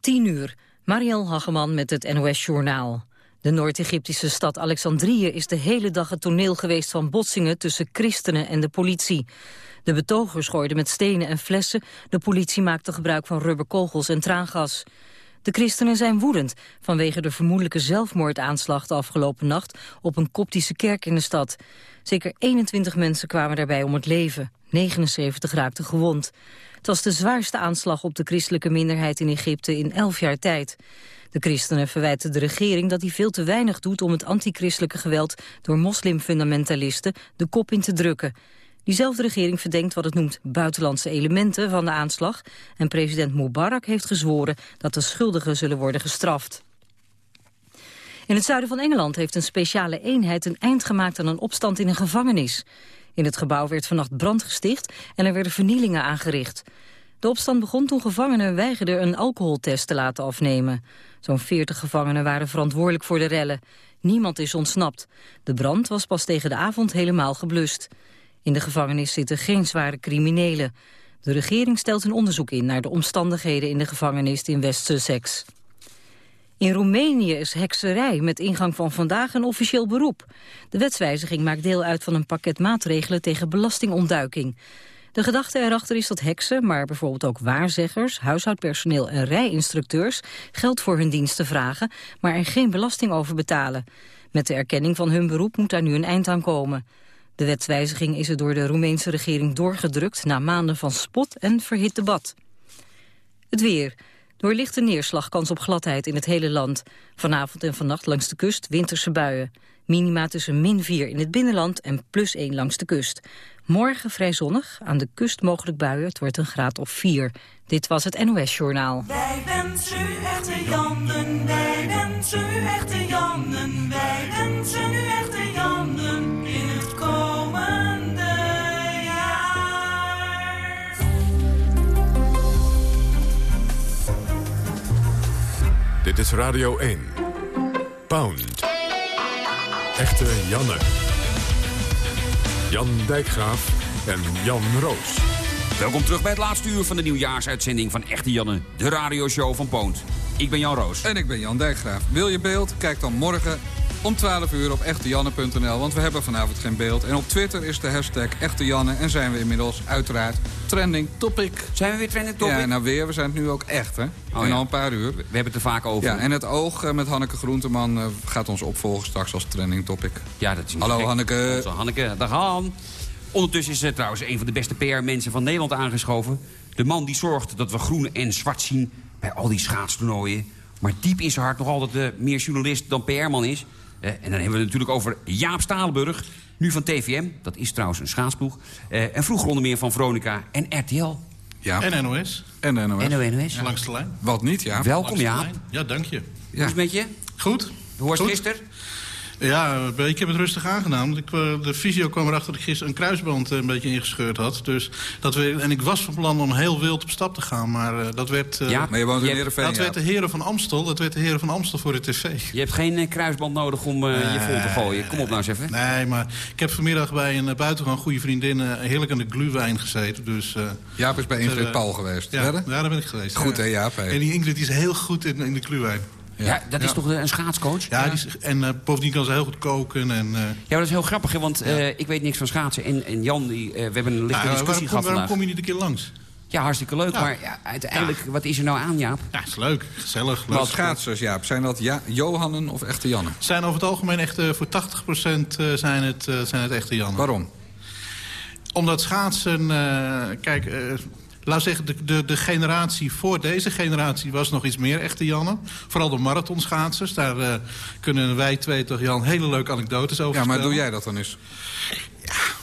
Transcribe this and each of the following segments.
10 uur. Marielle Hageman met het NOS Journaal. De Noord-Egyptische stad Alexandrië is de hele dag het toneel geweest van botsingen tussen christenen en de politie. De betogers gooiden met stenen en flessen, de politie maakte gebruik van rubberkogels en traangas. De christenen zijn woedend vanwege de vermoedelijke zelfmoordaanslag de afgelopen nacht op een koptische kerk in de stad. Zeker 21 mensen kwamen daarbij om het leven, 79 raakten gewond. Het was de zwaarste aanslag op de christelijke minderheid in Egypte in elf jaar tijd. De christenen verwijten de regering dat hij veel te weinig doet om het antichristelijke geweld door moslimfundamentalisten de kop in te drukken. Diezelfde regering verdenkt wat het noemt buitenlandse elementen van de aanslag en president Mubarak heeft gezworen dat de schuldigen zullen worden gestraft. In het zuiden van Engeland heeft een speciale eenheid een eind gemaakt aan een opstand in een gevangenis. In het gebouw werd vannacht brand gesticht en er werden vernielingen aangericht. De opstand begon toen gevangenen weigerden een alcoholtest te laten afnemen. Zo'n 40 gevangenen waren verantwoordelijk voor de rellen. Niemand is ontsnapt. De brand was pas tegen de avond helemaal geblust. In de gevangenis zitten geen zware criminelen. De regering stelt een onderzoek in naar de omstandigheden in de gevangenis in West-Sussex. In Roemenië is hekserij met ingang van vandaag een officieel beroep. De wetswijziging maakt deel uit van een pakket maatregelen tegen belastingontduiking. De gedachte erachter is dat heksen, maar bijvoorbeeld ook waarzeggers, huishoudpersoneel en rijinstructeurs geld voor hun diensten vragen, maar er geen belasting over betalen. Met de erkenning van hun beroep moet daar nu een eind aan komen. De wetswijziging is er door de Roemeense regering doorgedrukt na maanden van spot en verhit debat. Het weer. Door lichte neerslag kans op gladheid in het hele land. Vanavond en vannacht langs de kust winterse buien. Minima tussen min 4 in het binnenland en plus 1 langs de kust. Morgen vrij zonnig, aan de kust mogelijk buien. Het wordt een graad of 4. Dit was het NOS Journaal. Wij wensen u echte Jannen, wij wensen u echte Jannen, wij wensen u echte Dit is Radio 1. Pound. Echte Janne. Jan Dijkgraaf en Jan Roos. Welkom terug bij het laatste uur van de nieuwjaarsuitzending van Echte Janne, de radioshow van Poont. Ik ben Jan Roos. En ik ben Jan Dijkgraaf. Wil je beeld? Kijk dan morgen om 12 uur op echtejanne.nl, want we hebben vanavond geen beeld. En op Twitter is de hashtag echtejanne en zijn we inmiddels uiteraard trending topic. Zijn we weer trending topic? Ja, nou weer. We zijn het nu ook echt, hè? Oh, ja. al een paar uur. We hebben het er vaak over. Ja, en het oog eh, met Hanneke Groenteman eh, gaat ons opvolgen straks als trending topic. Ja, dat is niet Hallo, gek. Hanneke. Onze Hanneke, dag Han. Ondertussen is er trouwens een van de beste PR-mensen van Nederland aangeschoven. De man die zorgt dat we groen en zwart zien bij al die schaatstoernooien. Maar diep in zijn hart nog altijd eh, meer journalist dan PR-man is. Eh, en dan hebben we het natuurlijk over Jaap Stalenburg. Nu van TVM, dat is trouwens een schaatsploeg. Eh, en vroeger onder meer van Veronica en RTL. Ja. En NOS, En NOS. En NOS. langs de lijn. Wat niet, ja. Welkom Jaap. Ja, dank je. Hoe is het met je? Goed. Hoe was het gisteren? Ja, ik heb het rustig aangedaan. want Ik, eh, de fysio kwam erachter dat ik gisteren een kruisband eh, een beetje ingescheurd had. Dus dat we, en ik was van plan om heel wild op stap te gaan. Maar eh, dat werd... eh, Ja, Maar je woont in Heerenveen, dat werd de heren van Amstel. Dat werd de heren van Amstel voor de tv. Je hebt geen eh, kruisband nodig om eh, je vol te gooien. Kom op nou eens even. Nee, maar ik heb vanmiddag bij een buitengewoon goede vriendin... eh, heerlijk aan de gluwijn gezeten. Dus, eh, Jaap is bij Ingrid eh, Paul geweest. ja, Ja, daar ben ik geweest. Goed, ja. hè, Jaap? hè? En die Ingrid is heel goed in, in de gluwijn. Ja, dat is toch eh, een schaatscoach? Ja, Die is, en eh, bovendien kan ze heel goed koken. En, eh, Ja, dat is heel grappig, hè, want eh, ik weet niks van schaatsen. En, en Jan, die, eh, we hebben een lichte nou, waarom, discussie kom, gehad waarom vandaag. kom je niet een keer langs? Ja, hartstikke leuk. Ja. Maar ja, uiteindelijk, wat is er nou aan, Jaap? Ja, is leuk. Gezellig. leuk. Wat schaatsers, Jaap? Zijn dat ja, Johannen of echte Janne? zijn over het algemeen echt eh, voor 80% eh, zijn, het, eh, zijn het echte Jannen. Waarom? Omdat schaatsen, eh, kijk, eh, laat zeggen, de, de, de generatie voor deze generatie was nog iets meer echte Jannen. Vooral de marathonschaatsers. Daar eh, kunnen wij twee toch, Jan, hele leuke anekdotes over Ja, maar doe jij dat dan eens?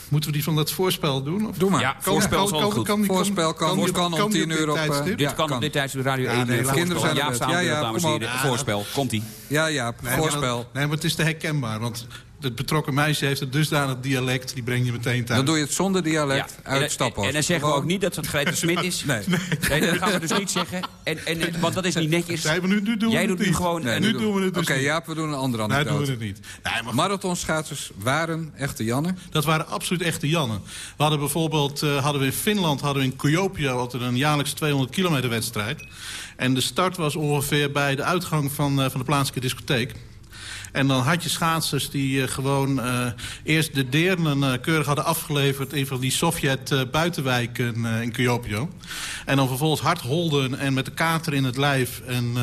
Moeten we die van dat voorspel doen? Of? Doe maar. Ja, voorspel is altijd goed. Voorspel kan- die- kan op die 10 euro op, dit? Ja, kan, kan. op dit tijdstip de Radio Ja, 1 nee, eh, laat- Kinderen zijn er Ja, ja, dames kom en heren. Ja, Voorspel, komt-ie. Ja, maar Voorspel. Nee, maar het is te herkenbaar. Want Het betrokken meisje heeft een dusdanig dialect, die breng je meteen thuis. Dan doe je het zonder dialect en, uit en, Staphorst. en dan zeggen we ook niet dat het Greta Smit is. Nee. Nee, dat gaan we dus niet zeggen. En, en, want dat is niet netjes. Nee, nu, nu doen Jij we doet het nu niet. gewoon... Nee, nu doen we het dus Oké, niet. Jaap, we doen een andere Nee, doen anekdote. we het niet. Nee, maar Marathonschaatsers waren echte Janne. Dat waren absoluut echte Jannen. We hadden bijvoorbeeld eh, hadden we in Finland, hadden we in Kuopio altijd een jaarlijks 200 kilometer wedstrijd. En de start was ongeveer bij de uitgang van, eh, van de plaatselijke discotheek. En dan had je schaatsers die eh, gewoon eh, eerst de deernen eh, keurig hadden afgeleverd... in van die Sovjet-buitenwijken in Kuopio. En dan vervolgens hard holden en met de kater in het lijf... en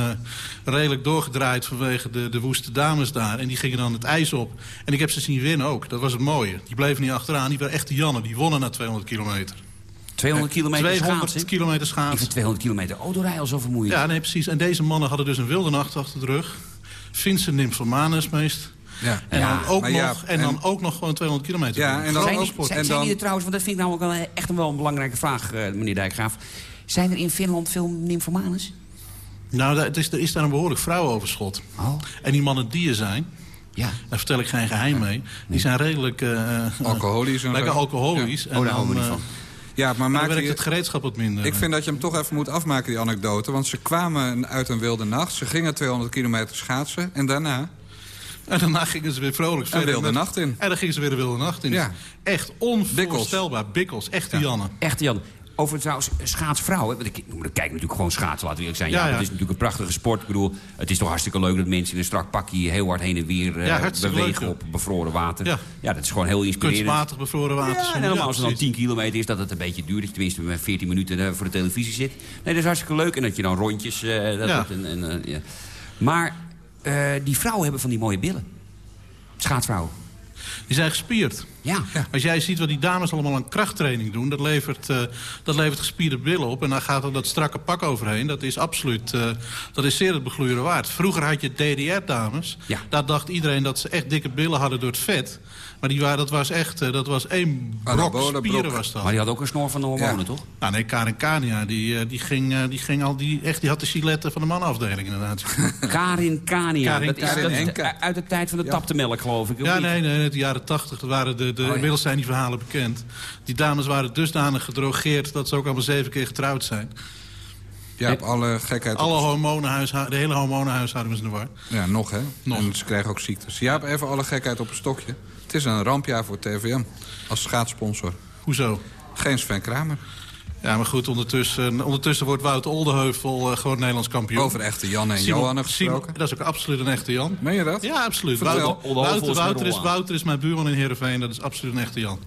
redelijk doorgedraaid vanwege de, de woeste dames daar. En die gingen dan het ijs op. En ik heb ze zien winnen ook. Dat was het mooie. Die bleven niet achteraan. Die waren echte Jannen. Die wonnen na 200 kilometer. 200 kilometer 200 schaatsen. kilometer Ik schaatsen. vind 200 kilometer autorijden al zo vermoeiend. Ja, nee, precies. En deze mannen hadden dus een wilde nacht achter de rug. Vincent Nymphomanus meest. Ja. En, Ja, dan, ook nog, ja, en, dan ook nog gewoon 200 kilometer. Ja, en dan zijn, sport. zijn, En zijn er trouwens, want dat vind ik namelijk wel echt een wel een belangrijke vraag, eh, meneer Dijkgraaf. Zijn er in Finland veel nymphomanes? Nou, het is, er is daar een behoorlijk vrouwenoverschot. Oh, En die mannen die er zijn, ja. daar vertel ik geen geheim mee... die zijn redelijk... eh, eh, Alcoholisch en Lekker alcoholisch. Oh, daar houden we niet van. Ja, maar dan maak werkt je... het gereedschap wat minder. Ik vind dat je hem toch even moet afmaken, die anekdote. Want ze kwamen uit een wilde nacht. Ze gingen 200 kilometer schaatsen. En daarna En daarna gingen ze weer vrolijk een verder. wilde met- nacht in. En dan gingen ze weer de wilde nacht in. Ja. Echt onvoorstelbaar. Bikkels. Echte Jannen. Echte Jan. Over trouwens schaatsvrouwen. Want ik, ik kijk natuurlijk gewoon schaatsen, laten we eerlijk zijn. Ja, Ja, ja. Het is natuurlijk een prachtige sport. Ik bedoel, het is toch hartstikke leuk dat mensen in een strak pakje heel hard heen en weer eh, Ja, bewegen leuk, op bevroren water. Ja. ja, dat is gewoon heel inspirerend. Kunstmatig bevroren water. Ja, en helemaal als het dan precies. 10 kilometer is, dat het een beetje duurt. Dat je tenminste met 14 minuten eh, voor de televisie zit. Nee, dat is hartstikke leuk. En dat je dan rondjes... eh, dat Ja. en, en. Maar die vrouwen hebben van die mooie billen. Schaatsvrouwen. Die zijn gespierd. Ja. Als jij ziet wat die dames allemaal aan krachttraining doen... dat levert, eh, dat levert gespierde billen op. En dan gaat er dat strakke pak overheen. Dat is absoluut eh, dat is zeer het begloeien waard. Vroeger had je DDR-dames. Ja. Daar dacht iedereen dat ze echt dikke billen hadden door het vet. Maar die waren, dat was echt eh, dat was één brok Anabole spieren brok. was dat. Maar die had ook een snor van de hormonen, Ja. toch? Nou nee, Karin Kania, die, eh, die, ging, eh, die ging al... Die, echt, die had de siletten van de mannenafdeling inderdaad. Karin Kania. Karin dat is, Karin dat is Enke. uit de tijd van de taptemelk, geloof ik. Ja, nee, nee, uit de jaren tachtig waren de, de, Oh, ja. inmiddels zijn die verhalen bekend. Die dames waren dusdanig gedrogeerd dat ze ook allemaal zeven keer getrouwd zijn. Ja, op alle gekheid. Alle hormonenhuishouden, de hele hormonenhuishouding is in de war. Ja, nog hè. Nog. En ze krijgen ook ziektes. Ja, even alle gekheid op een stokje. Het is een rampjaar voor TVM. Als schaatssponsor. Hoezo? Geen Sven Kramer. Ja, maar goed, ondertussen, ondertussen wordt Wout Oldeheuvel eh, gewoon Nederlands kampioen. Over echte Janne en Simon- Simon- gesproken. dat is ook absoluut een echte Jan. Meen je dat? Ja, absoluut. Wouter, Oldeheuvel Wouter, is Wouter, Wouter is mijn buurman in Heerenveen. Dat is absoluut een echte Jan.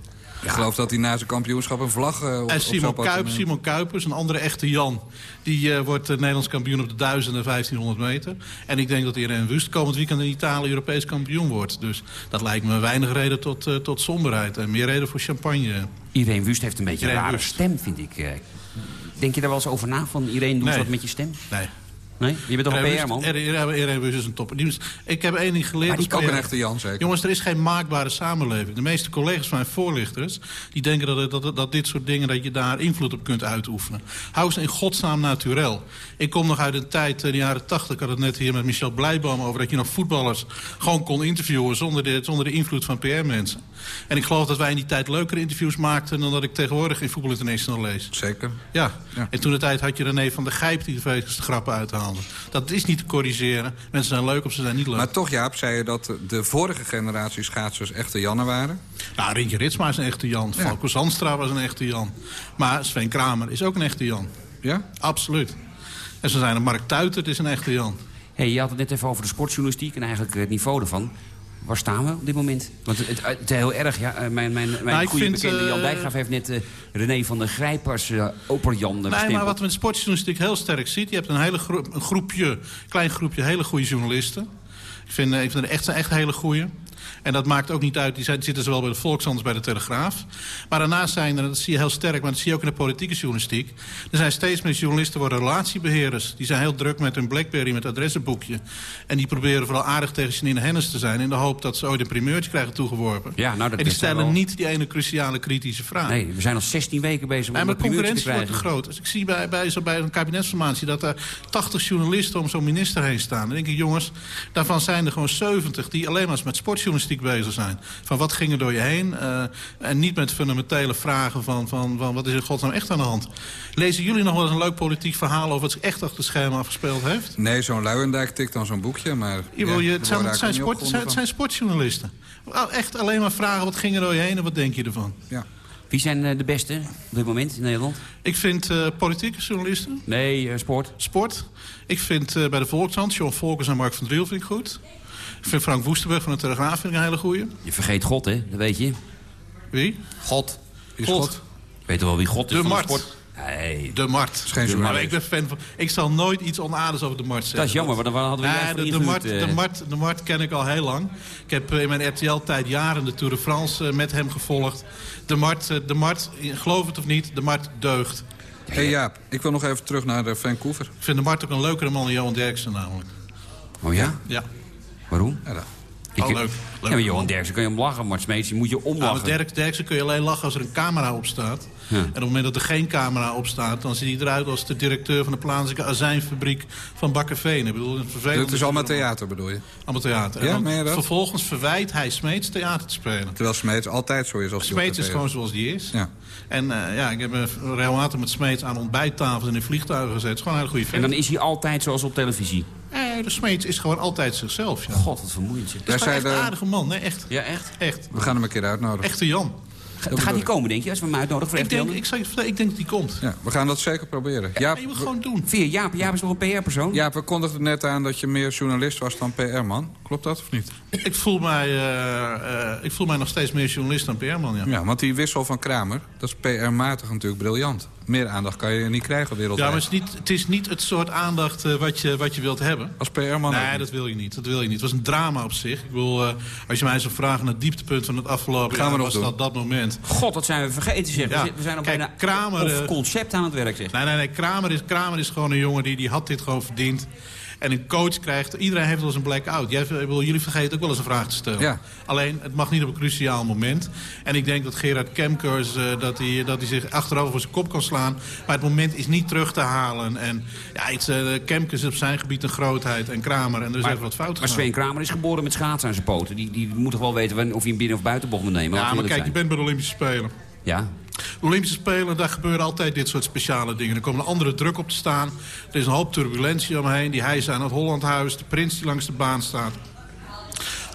Ik geloof dat hij na zijn kampioenschap een vlag eh, op, En op Simon, Kuip, appartement- Simon Kuipers, een andere echte Jan. Die eh, wordt eh, Nederlands kampioen op de 1000 en 1500 meter. En ik denk dat Irene Wust komend weekend in Italië Europees kampioen wordt. Dus dat lijkt me weinig reden tot, eh, tot somberheid. En meer reden voor champagne. Irene Wust heeft een beetje een rare Wust. stem, vind ik. eh. Denk je daar wel eens over na? Van Irene, doe eens Nee. wat met je stem? Nee. Nee? Je bent toch een PR-man? Wust is een topper. Ik heb één ding geleerd. Maar die Ook een echte Jan zeker. Jongens, er is geen maakbare samenleving. De meeste collega's van mijn voorlichters... die denken dat, dat, dat dit soort dingen... dat je daar invloed op kunt uitoefenen. Hou ze in godsnaam naturel. Ik kom nog uit een tijd, in de jaren tachtig... ik had het net hier met Michel Blijboom over... dat je nog voetballers gewoon kon interviewen... zonder de, zonder de invloed van PR-mensen. En ik geloof dat wij in die tijd leukere interviews maakten... dan dat ik tegenwoordig in Voetbal International lees. Zeker. Ja. Ja. en toen de tijd had je René van der Gijp... die de veiligste grappen uithaalde. Dat is niet te corrigeren. Mensen zijn leuk of ze zijn niet leuk. Maar toch, Jaap, zei je dat de- vorige generatie schaatsers echte Janne waren. Nou, Rintje Ritsma is een echte Jan. Ja. Falco Zandstra was een echte Jan. Maar Sven Kramer is ook een echte Jan. Ja? Absoluut. En zo zijn er Mark Tuitert is een echte Jan. Hey, je had het net even over de sportjournalistiek en eigenlijk het niveau ervan. Waar staan we op dit moment? Want het, het, het is heel erg, ja. eh, Mijn, mijn, mijn Nou, goede vind, bekende Jan eh, Dijkgraaf heeft net eh, René van der Grijpers, Oper-Jan, Nee, maar wat we met sportjournalistiek heel sterk ziet... je hebt een, hele gro- een groepje, klein groepje hele goede journalisten. Ik vind, ik vind er echt, echt hele goede. En dat maakt ook niet uit, die zitten zowel bij de Volkskrant als bij de Telegraaf. Maar daarnaast zijn er, dat zie je heel sterk, maar dat zie je ook in de politieke journalistiek... er zijn steeds meer journalisten worden relatiebeheerders. Die zijn heel druk met hun Blackberry, met adressenboekje. En die proberen vooral aardig tegen Janine Hennis te zijn... in de hoop dat ze ooit een primeurtje krijgen toegeworpen. Ja, nou, dat en die stellen wel- niet die ene cruciale kritische vraag. Nee, we zijn al 16 weken bezig Nee, om maar een de concurrentie wordt groot. Dus ik zie bij, bij, zo bij een kabinetsformatie dat er 80 journalisten om zo'n minister heen staan. Dan denk ik, jongens, daarvan zijn er gewoon 70 die alleen maar eens met sportjournalistiek sportjournalistiek bezig zijn. Van wat ging er door je heen? Uh, en niet met fundamentele vragen van, van, van wat is er godsnaam echt aan de hand. Lezen jullie nog wel eens een leuk politiek verhaal... over wat zich echt achter het scherm afgespeeld heeft? Nee, zo'n Luijendijk tikt dan zo'n boekje, maar... Ja, je, het, zijn, het, zijn sport, het, zijn, het zijn sportjournalisten. Echt alleen maar vragen, wat ging er door je heen en wat denk je ervan? Ja. Wie zijn eh, de beste op dit moment in Nederland? Ik vind uh, politieke journalisten. Nee, uh, sport. Sport. Ik vind uh, bij de Volkshand John Volkers en Mark van Driel vind ik goed. Ik vind Frank Woestenberg van de Telegraaf vind ik een hele goeie. Je vergeet God, hè? Dat weet je. Wie? God. Is God? God? Weet je wel wie God is de van Mart. de sport? Nee. De Mart. Geen de Mart. Ik ben fan van... Ik zal nooit iets onaardigs over de Mart zeggen. Dat is jammer, want dan hadden we nee, de, de, Mart, de, Mart, de Mart ken ik al heel lang. Ik heb in mijn RTL-tijd jaren de Tour de France met hem gevolgd. De Mart, de Mart, geloof het of niet, de Mart deugt. Hé hey Jaap, ik wil nog even terug naar Vancouver. Ik vind de Mart ook een leukere man dan Johan Derksen namelijk. Oh ja? Ja. Waarom? Ja, ik, oh, leuk. leuk ja, Johan Derksen kun je om lachen, maar Smeets moet je omlachen. Derk, Derksen kun je alleen lachen als er een camera op staat. Ja. En op het moment dat er geen camera op staat... dan ziet hij eruit als de directeur van de plaatselijke azijnfabriek van Bakkerveen. Ik bedoel, het is allemaal theater, bedoel je? Allemaal theater. Ja, en dat? vervolgens verwijt hij Smeets theater te spelen. Terwijl Smeets altijd zo is als Smeets is gewoon zoals die is. Ja. En uh, ja, ik heb uh, regelmatig met Smeets aan ontbijttafels en in vliegtuigen gezet. Het is gewoon een hele goede En dan is hij altijd zoals op televisie? Nee, de Smeets is gewoon altijd zichzelf. Ja. God, wat vermoeiend. Het is een aardige man, hè? Echt. Ja, echt? Echt. We gaan hem een keer uitnodigen. Echte Jan. Ga, gaat hij komen, denk je, als we hem uitnodigen voor ik denk, ik, denk dat hij komt. Ja, we gaan dat zeker proberen. Ja, Jaap, je moet gewoon doen. Via Jaap. Jaap is nog een PR-persoon? Jaap, we kondigden net aan dat je meer journalist was dan PR-man. Klopt dat of niet? Ik voel mij, uh, uh, ik voel mij nog steeds meer journalist dan PR-man, ja. Ja, want die wissel van Kramer, dat is PR-matig natuurlijk briljant. Meer aandacht kan je niet krijgen wereldwijd. Ja, maar het is niet het, is niet het soort aandacht uh, wat, je, wat je wilt hebben. Als PR-man Nee, dat wil je niet. Dat wil je niet. Het was een drama op zich. Ik bedoel, als je mij zou vragen naar het dieptepunt van het afgelopen Gaan jaar... was doen. dat dat moment. God, dat zijn we vergeten, zeg. Ja. We zijn op Kijk, bijna Kramer, of concept aan het werk, zeg. Nee, nee, nee. Kramer is, Kramer is gewoon een jongen die, die had dit gewoon verdiend. En een coach krijgt... Iedereen heeft wel eens een blackout. Jij, jullie vergeten ook wel eens een vraag te stellen. Ja. Alleen, het mag niet op een cruciaal moment. En ik denk dat Gerard Kemkers... Uh, dat, hij, dat hij zich achterover voor zijn kop kan slaan. Maar het moment is niet terug te halen. En ja, iets, uh, Kemkers is op zijn gebied een grootheid. En Kramer. En er is maar, even wat fout Maar Sven Kramer is geboren met schaatsen aan zijn poten. Die, die moet toch wel weten of hij een binnen- of buitenbocht moet nemen. Ja, maar kijk, je bent bij de Olympische Spelen. Ja. Olympische Spelen, daar gebeuren altijd dit soort speciale dingen. Er komt een andere druk op te staan. Er is een hoop turbulentie omheen. Die hijsen aan het Hollandhuis. De prins die langs de baan staat.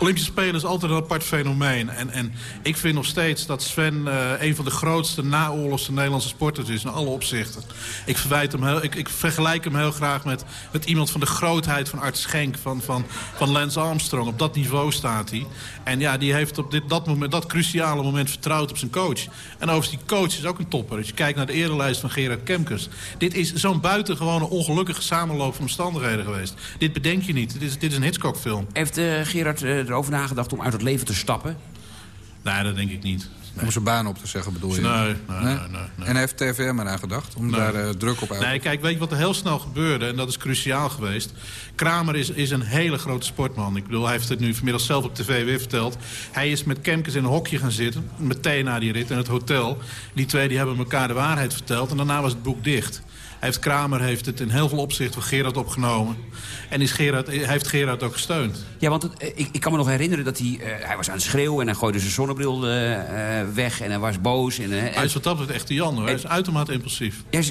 Olympische Spelen is altijd een apart fenomeen. En, en ik vind nog steeds dat Sven uh, een van de grootste naoorlogse Nederlandse sporters is. In alle opzichten. Ik, verwijt hem heel, ik, ik vergelijk hem heel graag met, met iemand van de grootheid van Art Schenk. Van, van, van Lance Armstrong. Op dat niveau staat hij. En ja, die heeft op dit, dat, moment, dat cruciale moment vertrouwd op zijn coach. En overigens, die coach is ook een topper. Als je kijkt naar de erelijst van Gerard Kemkers. Dit is zo'n buitengewone ongelukkige samenloop van omstandigheden geweest. Dit bedenk je niet. Dit is, dit is een Hitchcock film. Heeft uh, Gerard uh, erover nagedacht om uit het leven te stappen? Nee, dat denk ik niet. Nee. Om zijn baan op te zeggen, bedoel je? Nee, nee, nee. nee, nee. En heeft TVM eraan gedacht om daar uh, druk op uit te Nee, kijk, weet je wat er heel snel gebeurde? En dat is cruciaal geweest. Kramer is, is een hele grote sportman. Ik bedoel, hij heeft het nu vanmiddag zelf op tv weer verteld. Hij is met Kemkes in een hokje gaan zitten. Meteen na die rit in het hotel. Die twee die hebben elkaar de waarheid verteld. En daarna was het boek dicht. Heeft Kramer heeft het in heel veel opzichten van Gerard opgenomen. En is Gerard, heeft Gerard ook gesteund. Ja, want het, ik, ik, kan me nog herinneren dat hij... Uh, hij was aan het schreeuwen en hij gooide zijn zonnebril uh, weg. En hij was boos. En, hij is wat dat betreft echte Jan, hoor. Hij is uitermate impulsief. Ja,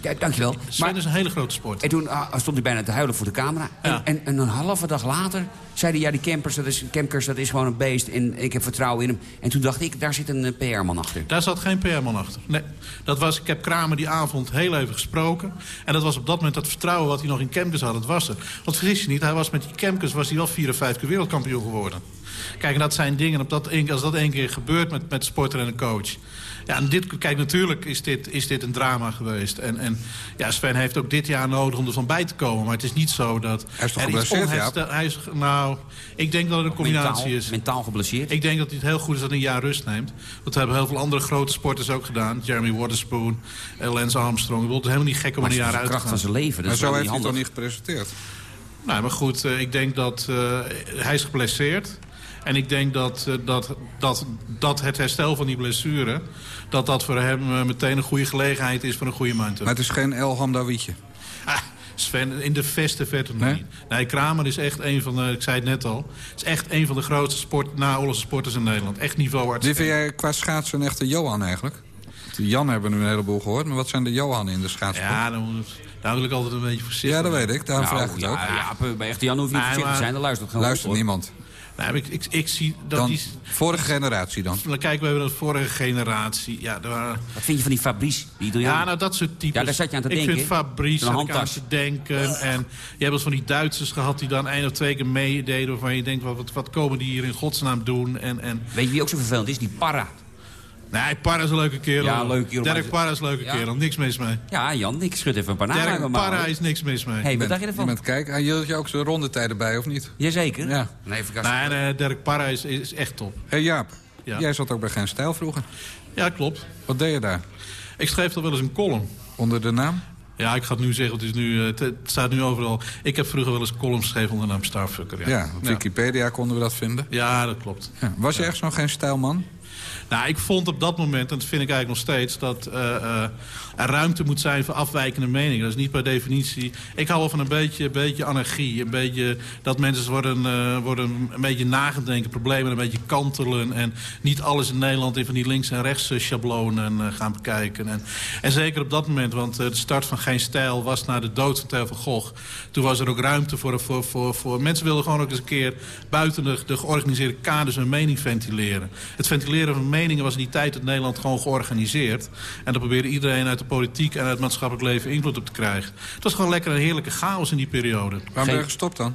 ja, dankjewel. Sven is een hele grote sport. En toen uh, stond hij bijna te huilen voor de camera. Ja. En, en, en, een halve dag later zei hij... ja, die campers, dat is, campers, dat is gewoon een beest. En ik heb vertrouwen in hem. En toen dacht ik, daar zit een uh, PR-man achter. Daar zat geen PR-man achter. Nee, dat was, ik heb Kramer die avond heel even gesproken. En dat was op dat moment dat vertrouwen wat hij nog in Kemkes had. Dat was er. Want vergis je niet, hij was met die Kemkes was hij wel vier of vijf keer wereldkampioen geworden. Kijk, en dat zijn dingen, op dat, als dat één keer gebeurt met, met sporter en een coach... Ja, en dit, kijk, natuurlijk is dit, is dit een drama geweest. En, en ja, Sven heeft ook dit jaar nodig om er van bij te komen. Maar het is niet zo dat... Hij is toch er geblesseerd, onherstel- hij is, Nou, ik denk dat het een combinatie mentaal, is. Mentaal geblesseerd. Ik denk dat het heel goed is dat hij een jaar rust neemt. Dat hebben heel veel andere grote sporters ook gedaan. Jeremy Waterspoon, eh, Lance Armstrong. Ik bedoel, Het is helemaal niet gek om maar een jaar uit te kracht gaan. van zijn leven. Dat Maar is zo heeft niet hij toch niet gepresenteerd? Nou, maar goed, uh, ik denk dat uh, hij is geblesseerd. En ik denk dat, uh, dat, dat, dat het herstel van die blessure... dat dat voor hem meteen een goede gelegenheid is voor een goede mind. Maar het is geen El Hamdawietje. Ah, Sven, in de verste verte nog Nee? niet. Nee, Kramer is echt een van de, ik zei het net al... is echt een van de grootste sport, naoorlogse sporters in Nederland. Echt niveau Wie vind jij qua schaatsen een echte Johan eigenlijk? De Jan hebben we nu een heleboel gehoord, maar wat zijn de Johannen in de schaatsport? Ja, dan moet, daar wil ik altijd een beetje voorzichtig Ja, dat weet ik. Daarom vraag ik het Nou, ook. ja, ja, bij echte Jan hoef je niet voorzichtig te zijn. Dan luistert geen Luistert niemand. Nou, ik, ik, ik zie dat Dan die... vorige generatie dan. Kijk, we hebben de vorige generatie. Ja, er waren, Wat vind je van die Fabrice, die Italiaan? Ja, nou dat soort types. Ja, daar zat je aan te ik denken, vind hè? Fabrice ik aan te denken. En je hebt eens van die Duitsers gehad die dan één of twee keer meededen... waarvan je denkt, wat, wat, wat komen die hier in godsnaam doen? En, en... Weet je wie ook zo vervelend is? Die Parra. Nee, Parra is een leuke kerel. Ja, leuke kerel, Dirk Parra is een leuke Ja. kerel. Niks mis mee. Ja, Jan, ik schud even een paar namen uit Dirk Parra is niks mis mee. hey, wat dacht je Je ervan? bent kijken, en je ook zijn rondetijden bij, of niet? Jazeker. Ja. Nee, even Nee, nee, Dirk Parra is, is echt top. Hé hey Jaap, Ja. jij zat ook bij Geen Stijl vroeger. Ja, klopt. Wat deed je daar? Ik schreef toch wel eens een column. Onder de naam? Ja, ik ga het nu zeggen, het, is nu, eh, het, staat nu overal. Ik heb vroeger wel eens columns geschreven onder de naam Starfucker. Ja, Ja, op Wikipedia konden we dat vinden. Ja, dat klopt. Ja. Was je echt zo'n Geen Stijlman? Nou, ik vond op dat moment, en dat vind ik eigenlijk nog steeds... dat eh, eh, er ruimte moet zijn voor afwijkende meningen. Dat is niet per definitie... Ik hou wel van een beetje, beetje anarchie. Een beetje dat mensen worden, eh, worden een beetje nagedenken, problemen een beetje kantelen... en niet alles in Nederland in van die links- en rechts schablonen gaan bekijken. En, en zeker op dat moment, want de start van Geen Stijl was na de dood van Theo van Gogh. Toen was er ook ruimte voor... voor, voor, voor mensen wilden gewoon ook eens een keer buiten de, de georganiseerde kaders hun mening ventileren. Het ventileren van meningen was in die tijd in Nederland gewoon georganiseerd. En dan probeerde iedereen uit de politiek en uit het maatschappelijk leven invloed op te krijgen. Het was gewoon lekker een heerlijke chaos in die periode. Waarom ben je gestopt dan?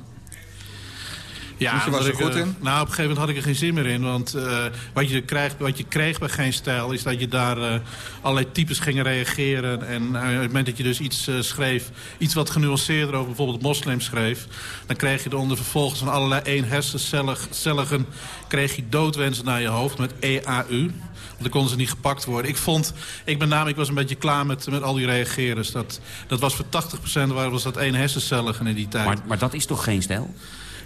Ja, Dus je was er ik, goed eh, in? Nou, op een gegeven moment had ik er geen zin meer in. Want eh, wat, je krijgt, wat je kreeg bij Geen Stijl... is dat je daar eh, allerlei types gingen reageren. En op het moment dat je dus iets schreef... iets wat genuanceerder over bijvoorbeeld moslims schreef... dan kreeg je er onder vervolgens van allerlei één hersencelligen... kreeg je doodwensen naar je hoofd met EAU. Want dan konden ze niet gepakt worden. Ik vond, ik ben namelijk, ik was een beetje klaar met, met al die reagerers. Dat, dat was voor 80% waar was dat één hersencelligen in die tijd. Maar, maar dat is toch geen stijl?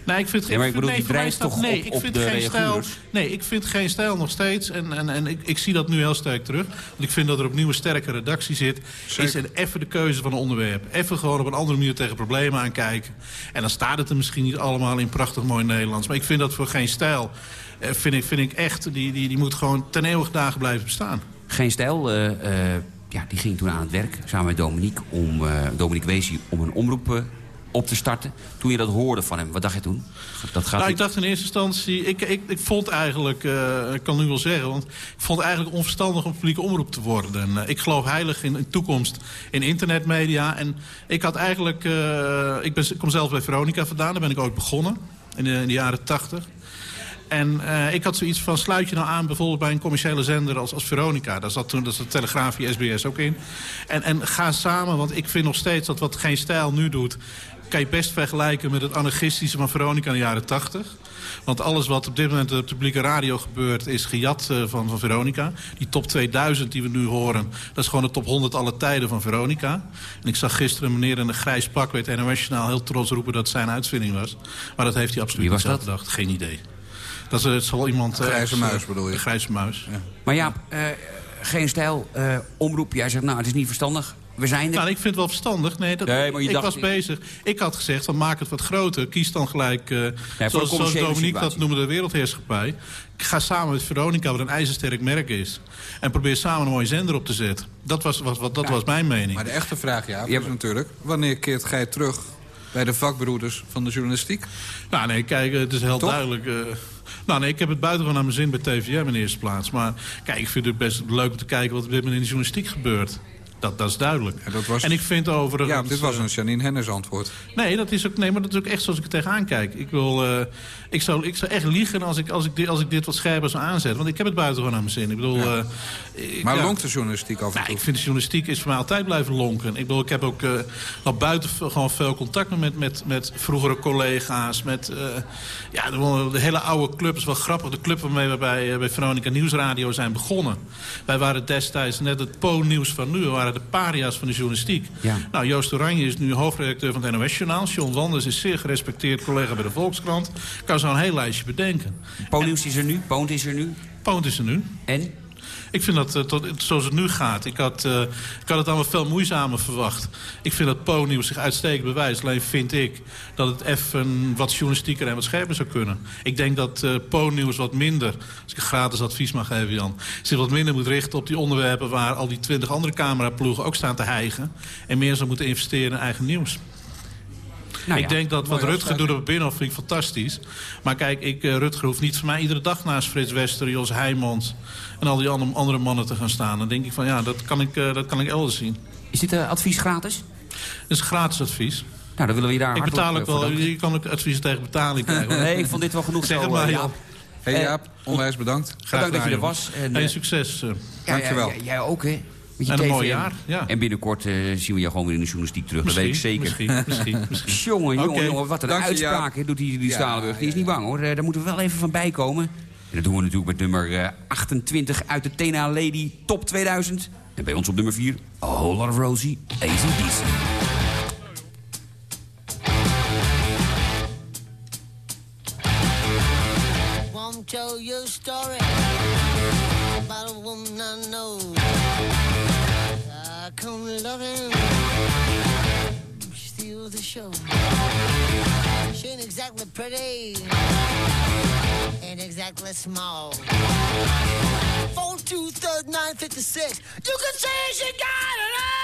Nee, ik vind Nee, maar ik bedoel, nee, die drijft toch nee, op- ik op vind de geen stijl. Nee, ik vind geen stijl nog steeds. En, en, en ik, ik zie dat nu heel sterk terug. Want ik vind dat er opnieuw een sterke redactie zit. Is er even de keuze van een onderwerp. Even gewoon op een andere manier tegen problemen aankijken. En dan staat het er misschien niet allemaal in prachtig mooi Nederlands. Maar ik vind dat voor geen stijl. eh, Vind ik, vind ik echt, die, die, die moet gewoon ten eeuwig dagen blijven bestaan. Geen stijl, eh, eh, ja, die ging toen aan het werk samen met Dominique, om, eh Dominique Weesie, om een omroep op te starten. Toen je dat hoorde van hem, wat dacht je toen? Dat gaat Nou, ik dacht in eerste instantie... Ik, ik, ik vond eigenlijk, eh, ik kan nu wel zeggen... want ik vond het eigenlijk onverstandig om publieke omroep te worden. En, eh, ik geloof heilig in, in toekomst in internetmedia. En ik had eigenlijk... eh, ik, ben, ik kom zelf bij Veronica vandaan. Daar ben ik ooit begonnen. In de, in de jaren tachtig. En ik had zoiets van, sluit je nou aan bijvoorbeeld bij een commerciële zender als, als Veronica. Daar zat toen dat zat Telegraaf, SBS ook in. En, en ga samen, want ik vind nog steeds dat wat Geen Stijl nu doet... kan je best vergelijken met het anarchistische van Veronica in de jaren 80. Want alles wat op dit moment op de publieke radio gebeurt... is gejat eh, van, van Veronica. Die top 2000 die we nu horen... dat is gewoon de top 100 alle tijden van Veronica. En ik zag gisteren een meneer in een grijs pak... bij het NOS Journaal heel trots roepen dat het zijn uitvinding was. Maar dat heeft hij absoluut Wie was niet zelf dat? gedacht. Geen idee. Dat is, het zal iemand... eh, Grijze muis bedoel je? De grijze muis. Maar ja, eh, geen stijl, eh, omroep. Jij zegt, nou, het is niet verstandig. We zijn er. Nou, ik vind het wel verstandig. Nee, dat, Nee, maar je ik dacht- was bezig. Ik had gezegd, van maak het wat groter. Kies dan gelijk, eh, zoals, Dominique dat noemde, de wereldheerschappij. Ik ga samen met Veronica, wat een ijzersterk merk is. En probeer samen een mooie zender op te zetten. Dat was, wat, wat, dat was mijn mening. Maar de echte vraag, ja, Ja, is natuurlijk... wanneer keert gij terug bij de vakbroeders van de journalistiek? Nou nee, kijk, het is heel Toch? duidelijk. eh, nou nee, ik heb het buitengewoon naar mijn zin bij TVM in de eerste plaats. Maar kijk, ik vind het best leuk om te kijken wat op dit moment in de journalistiek gebeurt. Dat, dat is duidelijk. Ja, dat was- En ik vind overigens... Ja, dit was eh, een Janine Hennis antwoord. Nee, dat is ook, nee, maar dat is ook echt zoals ik er tegenaan kijk. Ik, wil, eh, ik, zou, ik zou echt liegen als ik, als, ik dit, als ik dit wat scherper zou aanzetten. Want ik heb het buitengewoon aan mijn zin. Ik bedoel... eh, ik- Maar ja. longt de journalistiek af en Nou, ik vind de journalistiek is voor mij altijd blijven lonken. Ik bedoel, ik heb ook nog buiten gewoon veel contact met, met, met vroegere collega's. Met ja, de, de hele oude club. is wel grappig. De club waarmee we bij, bij Veronica Nieuwsradio zijn begonnen. Wij waren destijds net het po-nieuws van nu. We waren de paria's van de journalistiek. Ja. Nou, Joost Oranje is nu hoofdredacteur van het NOS-journaal. John Wanders is zeer gerespecteerd collega bij de Volkskrant. Ik kan zo een heel lijstje bedenken. Ponius is er nu, Poont is er nu. Poont is er nu. En? Ik vind dat, uh, tot, zoals het nu gaat, ik had, uh, ik had het allemaal veel moeizamer verwacht. Ik vind dat Po-nieuws zich uitstekend bewijst. Alleen vind ik dat het even wat journalistieker en wat scherper zou kunnen. Ik denk dat uh, wat minder, als ik een gratis advies mag geven Jan... zich wat minder moet richten op die onderwerpen waar al die twintig andere cameraploegen ook staan te hijgen. En meer zou moeten investeren in eigen nieuws. Nou ik denk dat wat Rutger doet op het Binnenhof vind ik fantastisch. Maar kijk, ik, uh, Rutger hoeft niet voor mij iedere dag naast Frits Wester, Jos Heijmans... en al die andere, andere mannen te gaan staan. Dan denk ik van ja, dat kan ik, uh, dat kan ik elders zien. Is dit uh, advies gratis? Het is gratis advies. Nou, dan willen we je daar Ik betaal ook wel, je kan ook advies tegen betaling krijgen. nee, ik vond dit wel genoeg zeg zo, maar, ja. Hey Jaap, onwijs bedankt. Graag bedankt dat je er was. En, en succes. Ja, Dankjewel. Ja, jij ook, hè? Met je en een mooi jaar, ja. En binnenkort uh, zien we je gewoon weer in de journalistiek terug. Misschien, dat weet ik zeker. Misschien, misschien, misschien. jongen, jongen, okay. jongen, wat een Dank je, uitspraak ja. doet die, die Ja, Stalenburg. Die is ja, niet bang, hoor. Uh, daar moeten we wel even van bij komen. En dat doen we natuurlijk met nummer uh, 28 uit de Tena Lady Top 2000. En bij ons op nummer 4, A Whole Lot of Rosie, ACDC. Won't tell you a story about a woman I know. Loving, steal the show. She ain't exactly pretty, ain't exactly small. Four two third nine fifty six. You can say she got it all.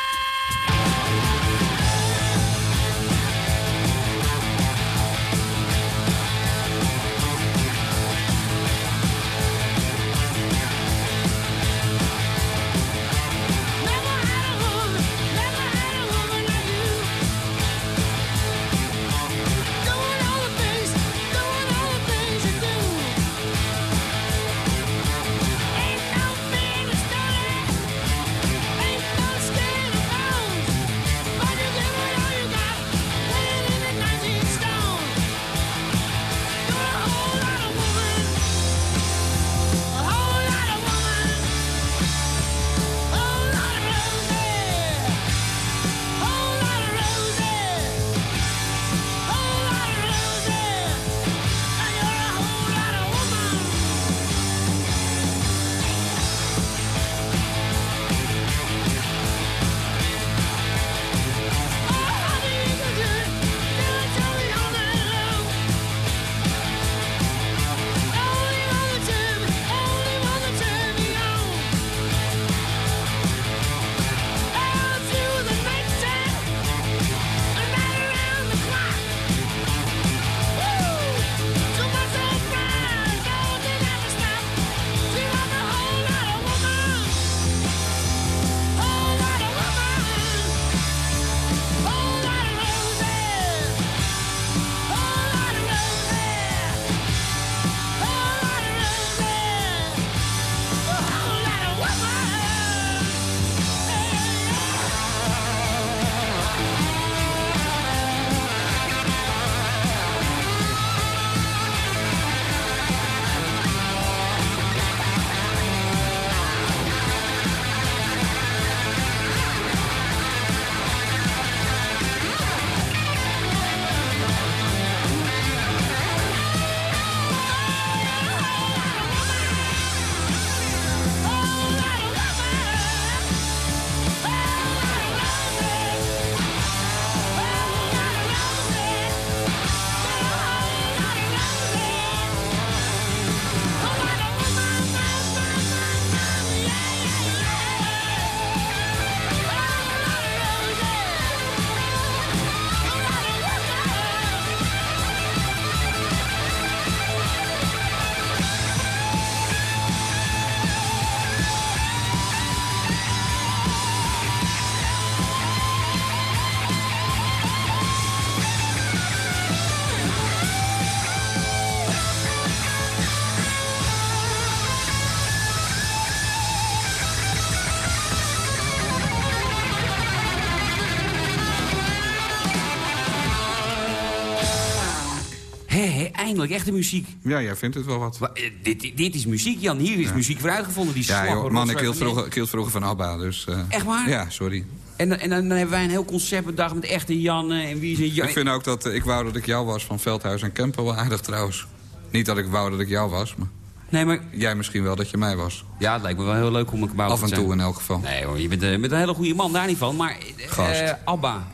Eindelijk, echte muziek. Ja, jij vindt het wel wat. Wa- eh, dit, dit, is muziek, Jan. Hier is muziek voor uitgevonden. Die Ja, joh, man, ik hield vroeger, ik hield vroeger van ABBA, dus... eh, Echt waar? Ja, sorry. En, dan- en dan hebben wij een heel concept bedacht met echte Janne en wie is een Jan. Ik vind ook dat eh, ik wou dat ik jou was van Veldhuis en Kempen wel aardig trouwens. Niet dat ik wou dat ik jou was, maar... Nee, maar Jij misschien wel dat je mij was. ja, het lijkt me wel heel leuk om een kabouter Af en te zijn. toe in elk geval. Nee hoor, je bent, een hele goede man, daar niet van. Maar Gast. Abba,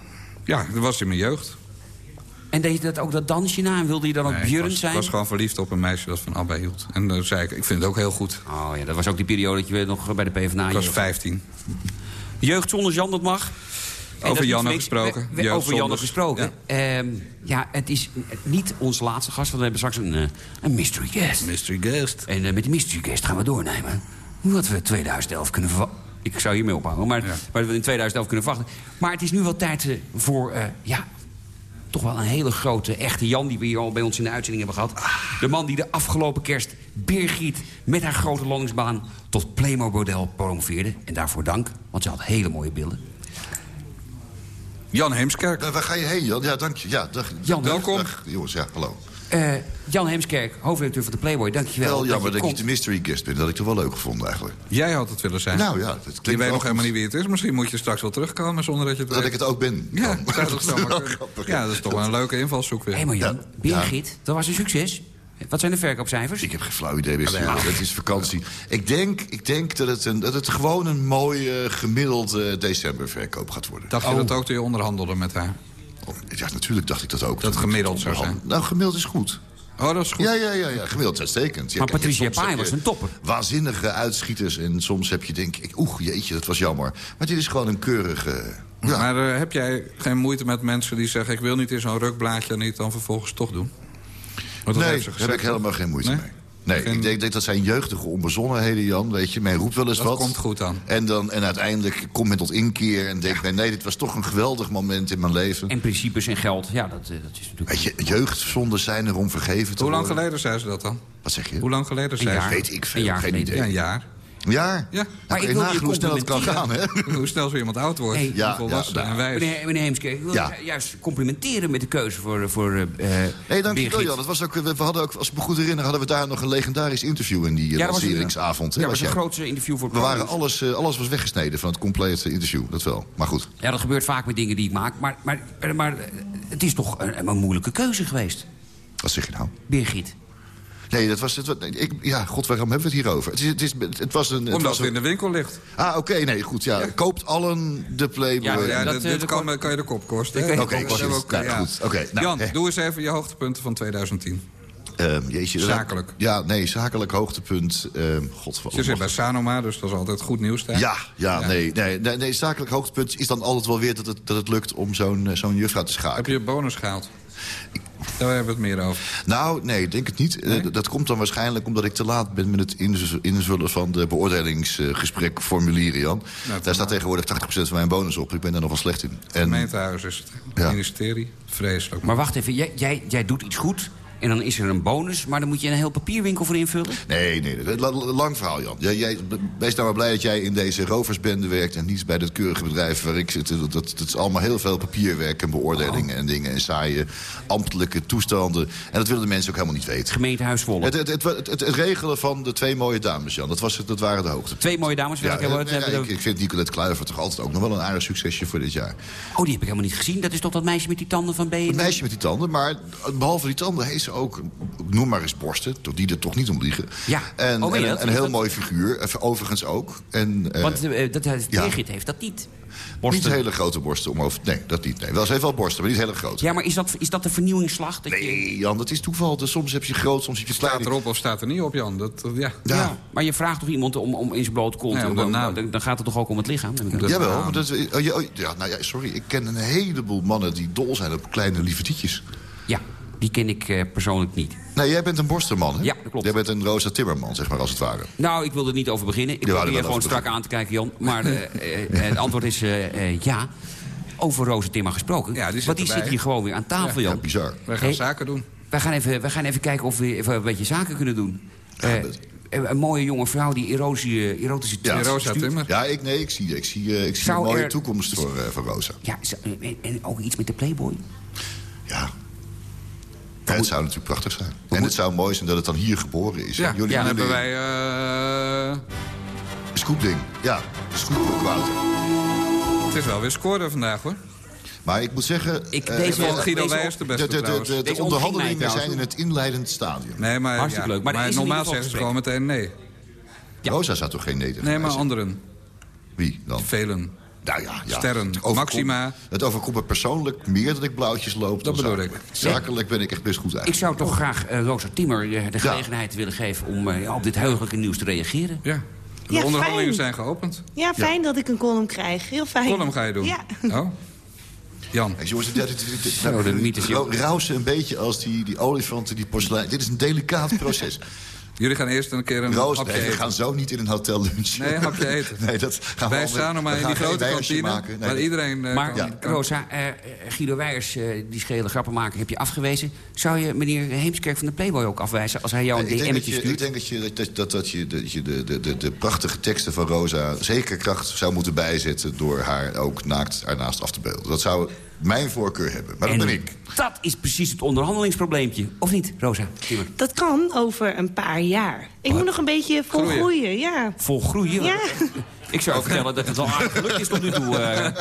Ja, dat was in mijn jeugd. En deed je dat ook dat dansje na? En wilde je dan ook Nee, Björn zijn? ik was gewoon verliefd op een meisje dat van ABBA hield. En dan zei ik, ik vind het ook heel goed. Oh ja, dat was ook die periode dat je nog bij de PvdA... Ik was jeugd- 15. Jeugd zonder Jan, dat mag. En Over Janne niks. gesproken. We- over Janne zonder. gesproken. Ja. ja, het is niet onze laatste gast, want we hebben straks een, eh, een mystery guest. Mystery guest. En eh, met die mystery guest gaan we doornemen. Wat we 2011 kunnen verwachten. Ik zou hiermee ophouden, maar Ja. wat we in 2011 kunnen verwachten. Maar het is nu wel tijd eh, voor, eh, ja, toch wel een hele grote echte Jan... die we hier al bij ons in de uitzending hebben gehad. De man die de afgelopen kerst Birgit met haar grote landingsbaan... tot Playmo-model promoveerde. En daarvoor dank, want ze had hele mooie beelden. Jan Heemskerk. Waar ga je heen, Jan? Ja, dank je. Ja, dag, Jan, dag, welkom. dag, jongens, ja, hallo. Eh, Jan Heemskerk, hoofdredacteur van de Playboy, dankjewel. Wel jammer je dat ik niet de mystery guest ben. Dat had ik toch wel leuk gevonden, eigenlijk. Jij had het willen zijn. Nou ja, dat je klinkt weet wel nog goed. helemaal niet wie het is. Misschien moet je straks wel terugkomen zonder dat je het Dat ik weet. het ook ben. Ja, dat ja, is toch wel een leuke invalshoek weer. Hé, maar Jan, Ja. Birgit, dat was een succes. Wat zijn de verkoopcijfers? Ik heb geen flauw idee. Het is vakantie. Ik denk, ik denk dat, het een, dat het gewoon een mooi eh, gemiddeld eh, decemberverkoop gaat worden. Dacht je dat ook toen je onderhandelde met haar? Oh, Ja, natuurlijk dacht ik dat ook. Dat gemiddeld zou zijn. Nou, gemiddeld is goed. Oh, dat is goed. Ja, ja, ja, ja. uitstekend. Maar Patricia Pai was een topper. Waanzinnige uitschieters. En soms heb je denk ik, oeh, jeetje, dat was jammer. Maar dit is gewoon een keurige... Ja, Maar eh, heb jij geen moeite met mensen die zeggen... ik wil niet in zo'n rukblaadje en niet dan vervolgens toch doen? Nee, daar heb ik helemaal geen moeite Nee? mee. Nee, ik denk, denk dat zijn jeugdige onbezonnenheden, Jan. Weet je, men roept wel eens Dat wat. komt goed aan. En, dan, en uiteindelijk komt men tot inkeer en denkt men... nee, dit was toch een geweldig moment in mijn leven. En principes en geld, ja, dat, eh, dat is natuurlijk... Weet je, jeugdzonden zijn er om vergeven te Hoe lang worden. geleden zei ze dat dan? Wat zeg je? Hoe lang geleden zei jaar. ze? Weet ik veel, geen idee. Ja, een jaar. Ja? Ja. Maar ik wil je nagaan hoe snel het kan gaan, hè? Hoe snel zo iemand oud wordt. Hey, ja, volwassen ja, en wijs. Meneer, meneer Heemskerk, ik wil Ja. juist complimenteren met de keuze voor, voor eh Hé, hey, dankjewel Birgit. Jan. Het was ook, we hadden ook, als ik me goed herinner... hadden we daar nog een legendarisch interview in die eh, Ja, dat lanceringsavond. hè, Ja, dat was een grootste interview voor We waren alles, eh, alles was weggesneden van het complete interview. Dat wel. Maar goed. Ja, dat gebeurt vaak met dingen die ik maak. Maar, maar, maar, maar, eh, het is toch een, een moeilijke keuze geweest, Wat zeg je nou? Birgit. Nee, dat was het. Ik, ja, god, waarom hebben we het hier over? Het, is, het, is, het was een. Het Omdat was het in de winkel ligt. ah, oké, nee, goed. Ja, koopt allen de Playboy. Ja, Ja, dat, dit, eh, kan, kan- kan je de kop kosten. Hè? kan Oké, je Nou, ja. goed. Oké, nou, Jan, hè. doe eens even je hoogtepunten van 2010. Ehm, jeetje, Zakelijk. Ja, nee, zakelijk hoogtepunt. ehm god, wat Je zit bij Sanoma, dus dat is altijd goed nieuws daar. Ja, ja, Nee, nee, nee, nee, zakelijk hoogtepunt is dan altijd wel weer dat het, dat het lukt om zo'n eh, zo'n juffrouw te Heb schaken. je bonus gehaald? Daar hebben we het meer over. Nou, nee, ik denk het niet. Eh, dat komt dan waarschijnlijk omdat ik te laat ben met het invullen van de beoordelingsgesprekformulieren, Jan. Nou, Daar staat tegenwoordig 80% van mijn bonus op. Ik ben daar nog wel slecht in. En, Gemeentehuis is het. Ja. Ministerie. Vreselijk. Maar wacht even, jij, jij, jij doet iets goed en dan is er een bonus... maar dan moet je een heel papierwinkel voor invullen? Nee, nee, nee, la- la- lang verhaal, Jan. Jij, jij, wees nou maar blij dat jij in deze roversbende werkt... en niet bij dat keurige bedrijf waar ik zit. Dat, dat, dat is allemaal heel veel papierwerk en beoordelingen en dingen... en saaie ambtelijke toestanden. En dat willen de mensen ook helemaal niet weten. Gemeentehuis Zwolle. Het, het, het, regelen van de twee mooie dames, Jan, dat, was, het- dat waren de hoogte. Twee mooie dames. Ja, hebben we- eh, ja, we- ik, ik vind Nicolette Kluivert toch altijd ook nog wel een aardig succesje voor dit jaar. Oh, die heb ik helemaal niet gezien. Dat is toch dat meisje met die tanden van B? Het meisje met die tanden, maar behalve die tanden heeft ook, noem maar eens borsten, door die er toch niet om liegen. Ja. En, Oh, een, dat? een heel Dat- mooi figuur, eh, overigens ook. En, eh, Want eh, dat, heeft- ja. Birgit heeft dat niet. niet Borsten. hele grote borsten om over... Nee, dat niet. Nee. Wel, ze heeft wel borsten, maar niet hele grote. Ja, maar is dat, is dat de vernieuwingsslag? Dat je- Nee, Jan, dat is toeval. Dus soms heb je groot, soms heb je klein. Staat erop of staat er niet op, Jan? Dat, ja. Ja. Ja, maar je vraagt toch iemand om, om in zijn blote kont... Dan, dan, dan gaat het toch ook om het lichaam? neem ik aan. de Jawel, naam. maar dat, oh, ja, oh, ja, nou ja, sorry. Ik ken een heleboel mannen die dol zijn op kleine lieve tietjes. Ja, die ken ik eh, persoonlijk niet. Nee, jij bent een borstenman, hè? Ja, dat klopt. Jij bent een Rosa Timmerman, zeg maar, als het ware. Nou, ik wil er niet over beginnen. Ik Ja, probeer gewoon strak aan te kijken, Jan. Maar eh, eh, het antwoord is ja. Over Roze Timmer gesproken. Ja, die zit Want die erbij. zit hier gewoon weer aan tafel, Ja, Jan. bizar. Wij gaan Hey. zaken doen. Wij gaan, even, wij gaan even kijken of we even een beetje zaken kunnen doen. Eh, dat- een mooie jonge vrouw die erosie, erotische Ja. Rosa. Timmer. Ja, ik, nee, ik zie, ik zie, ik zie Zou een mooie er- toekomst voor, eh, voor Rosa. Ja, en ook iets met de Playboy. Ja. Ja, het zou natuurlijk prachtig zijn. En het zou mooi zijn dat het dan hier geboren is. Ja, jullie dan jullie- hebben wij... eh, Scoopding. Ja, scoop Wouter. het is wel weer scoren vandaag, hoor. Maar ik moet zeggen... Ik- eh, deze- eh, Guido de beste de, de, de, onderhandelingen zijn in het inleidend stadium. Nee, maar, Hartstikke ja, leuk, maar normaal zeggen ze gewoon meteen nee. Rosa zou toch geen nee Nee, maar anderen. Wie dan? Velen. Nou ja, ja. Sterren. Het Maxima. Het overkomt me persoonlijk meer dat ik blauwtjes loop. dan Dat bedoel zakelijk. ik. Zakelijk ben ik echt best goed Ik uit. zou toch graag eh, Rosa Timmer de Ja. gelegenheid willen geven... om eh, ja, op dit heugelijke nieuws te reageren. Ja. De Ja, onderhandelingen fijn. zijn geopend. Ja, fijn dat ik een column krijg. Heel fijn. Column ga je doen. Ja. Oh. Jan. Hey, jongens, dit, dit, dit, dit, Zo, de mythes, ro- joh. rauwsen een beetje als die, die olifanten, die porselein. Dit is een delicaat proces. Jullie gaan eerst een keer een Roos, hapje nee, we gaan zo niet in een hotel lunchen. Nee, een hapje eten. Nee, dat gaan we Wij staan nog maar in die grote kantine. maken. Nee, waar iedereen eh, Maar kan, kan- Rosa, eh, Guido Weijers, eh, die schele grappenmaker, heb je afgewezen. Zou je meneer Heemskerk van de Playboy ook afwijzen... als hij jou een DM'tje je, ik stuurt? denk dat je, dat, dat, dat je, dat je de, de, de, de prachtige teksten van Rosa... zeker kracht zou moeten bijzetten... door haar ook naakt ernaast af te beelden. Dat zou mijn voorkeur hebben. Maar dat En ben ik. Dat is precies het onderhandelingsprobleempje. Of niet, Rosa Timmer? Dat kan over een paar jaar. Ik moet nog een beetje Groeien. volgroeien, ja. Vol groeien? Ja, Ik zou vertellen dat het wel aardig gelukt is tot nu toe. eh.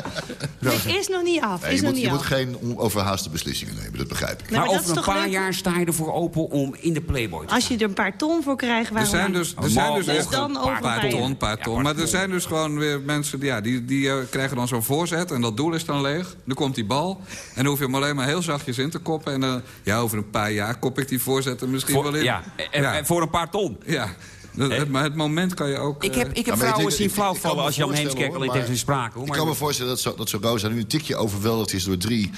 nee, is nog niet af. Nee, is je nog moet, niet je moet geen onoverhaaste beslissingen nemen, dat begrijp ik. Maar over een paar leuk? jaar sta je ervoor open om in de Playboy te Als je er een paar ton voor krijgt, Er waarom zijn dus, er Oh, zijn dus dus echt dan een over paar, een paar ton, paar ton. Maar er zijn dus gewoon weer mensen die, ja, die, die eh, krijgen dan zo'n voorzet... en dat doel is dan leeg. Dan komt die bal en dan hoef je hem alleen maar heel zachtjes in te koppen. En dan, ja, over een paar jaar kop ik die voorzet er misschien wel in. ja, en, ja. en voor een paar ton. ja. Dat- het, maar het moment kan je ook... Ik heb, ik heb Ja, vrouwen zien flauwvallen als Jan Heemskerk alleen maar tegen zijn spraken. Hoor. Ik kan me voorstellen dat zo, dat zo Rosa nu een tikje overweldigd is... door drie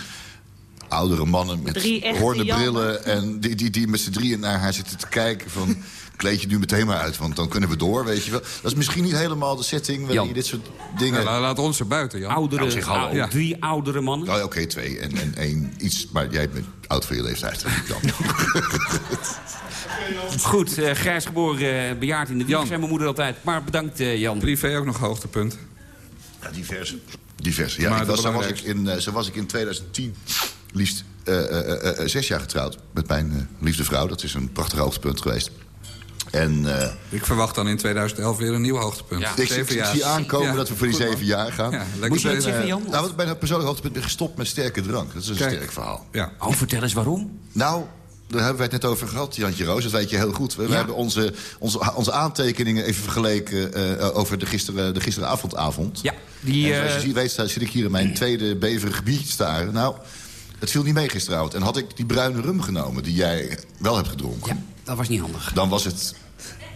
oudere mannen met Drie echte hoornen Jannen. brillen... en die, die, die met z'n drieën naar haar zitten te kijken van... kleed je nu meteen maar uit, want dan kunnen we door, weet je wel. Dat is misschien niet helemaal de setting waarin je dit soort ja, dingen... la- laat ons er buiten, Jan. oudere, Nou, Ja. drie oudere mannen. Ja, oké, twee en, en één iets. Maar jij bent oud voor je leeftijd. Jan. Goed, eh grijs geboren eh, bejaard in de wieg, Jan. zei mijn moeder altijd. Maar bedankt, eh, Jan. Privé ook nog hoogtepunt. Ja, diverse. Diverse. Ja, Maar ik de was, zo, was ik in, eh, zo was ik in 2010 liefst eh, eh, eh, eh, zes jaar getrouwd met mijn eh, liefde vrouw. Dat is een prachtig hoogtepunt geweest. En eh, Ik verwacht dan in 2011 weer een nieuw hoogtepunt. Ja. ik, ik, Zeven ik jaar. zie aankomen Ja, dat we voor die zeven jaar gaan. Ja, Moet je bezig. zeggen, Jan? Nou, wat bij een persoonlijk hoogtepunt ben ik gestopt met sterke drank. Dat is een Kijk. sterk verhaal. Ja. Oh, vertel eens waarom. Nou, daar hebben wij het net over gehad, Jantje Roos. Dat weet je heel goed. We, we hebben onze, onze, onze aantekeningen even vergeleken eh, over de, gisteren, de gisteravondavond. Ja, die... En zoals je eh, ziet, weet, zit ik hier in mijn tweede beverige biertje. Nou, het viel niet mee gisteravond. En had ik die bruine rum genomen die jij wel hebt gedronken... ja, dat was niet handig. dan was het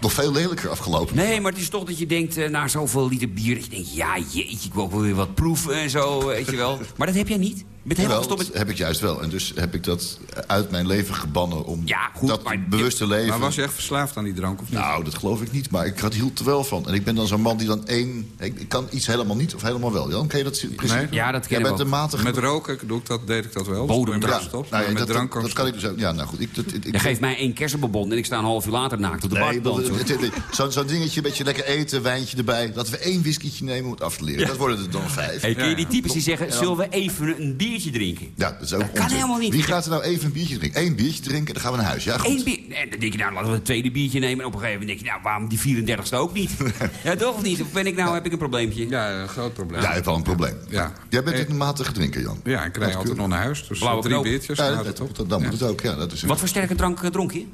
nog veel lelijker afgelopen. Nee, maar het is toch dat je denkt, eh, na zoveel liter bier... dat je denkt, ja, jeetje, ik wil ook wel weer wat proeven en zo, weet je wel. Maar dat heb jij niet. Je bent helemaal Jawel, gestopt dat met... heb ik juist wel. En dus heb ik dat uit mijn leven gebannen om Ja, goed, dat maar- bewuste leven... Maar was je echt verslaafd aan die drank of niet? Nou, dat geloof ik niet, maar ik had hield er wel van. En ik ben dan zo'n man die dan één... Ik, ik kan iets helemaal niet of helemaal wel. Jan, ken je dat? Nee. Ja, dat ken ik ook. matige... Met roken doe ik dat, deed ik dat wel. Bodemdrank. Ja, stop. nou ja, met dat, drank dat, dat kan ik dus ook. Ja, nou goed. Ik, dat, ik, geeft mij één kersenbonbon en ik sta een half uur later naakt op de Nee, Zo'n zo'n dingetje, een beetje lekker eten, wijntje erbij. Dat we één whiskietje nemen om het af te leren. Dat worden er dan vijf. Hey, ken je die types die zeggen, zullen we even een biertje drinken? Ja, dat is ook kan onzin. helemaal niet. Wie gaat er nou even een biertje drinken? Eén biertje drinken, dan gaan we naar huis. Ja, goed. Eén bier. En dan denk je, nou, laten we het tweede biertje nemen. En op een gegeven moment denk je, nou, waarom die 34ste ook niet? ja, toch of niet? Of ben ik nou, heb ik een probleempje? Ja, een groot probleem. Ja, je hebt wel een probleem. Ja. Jij bent Eh, een matige drinker, Jan. Ja, ik rij Dat altijd nog naar huis. Dus Blauwe drie knoop. biertjes, Ja, dat, dat op. dat- dan Ja. moet het ook. Ja, dat is een- Wat voor sterke drank eh, dronk je?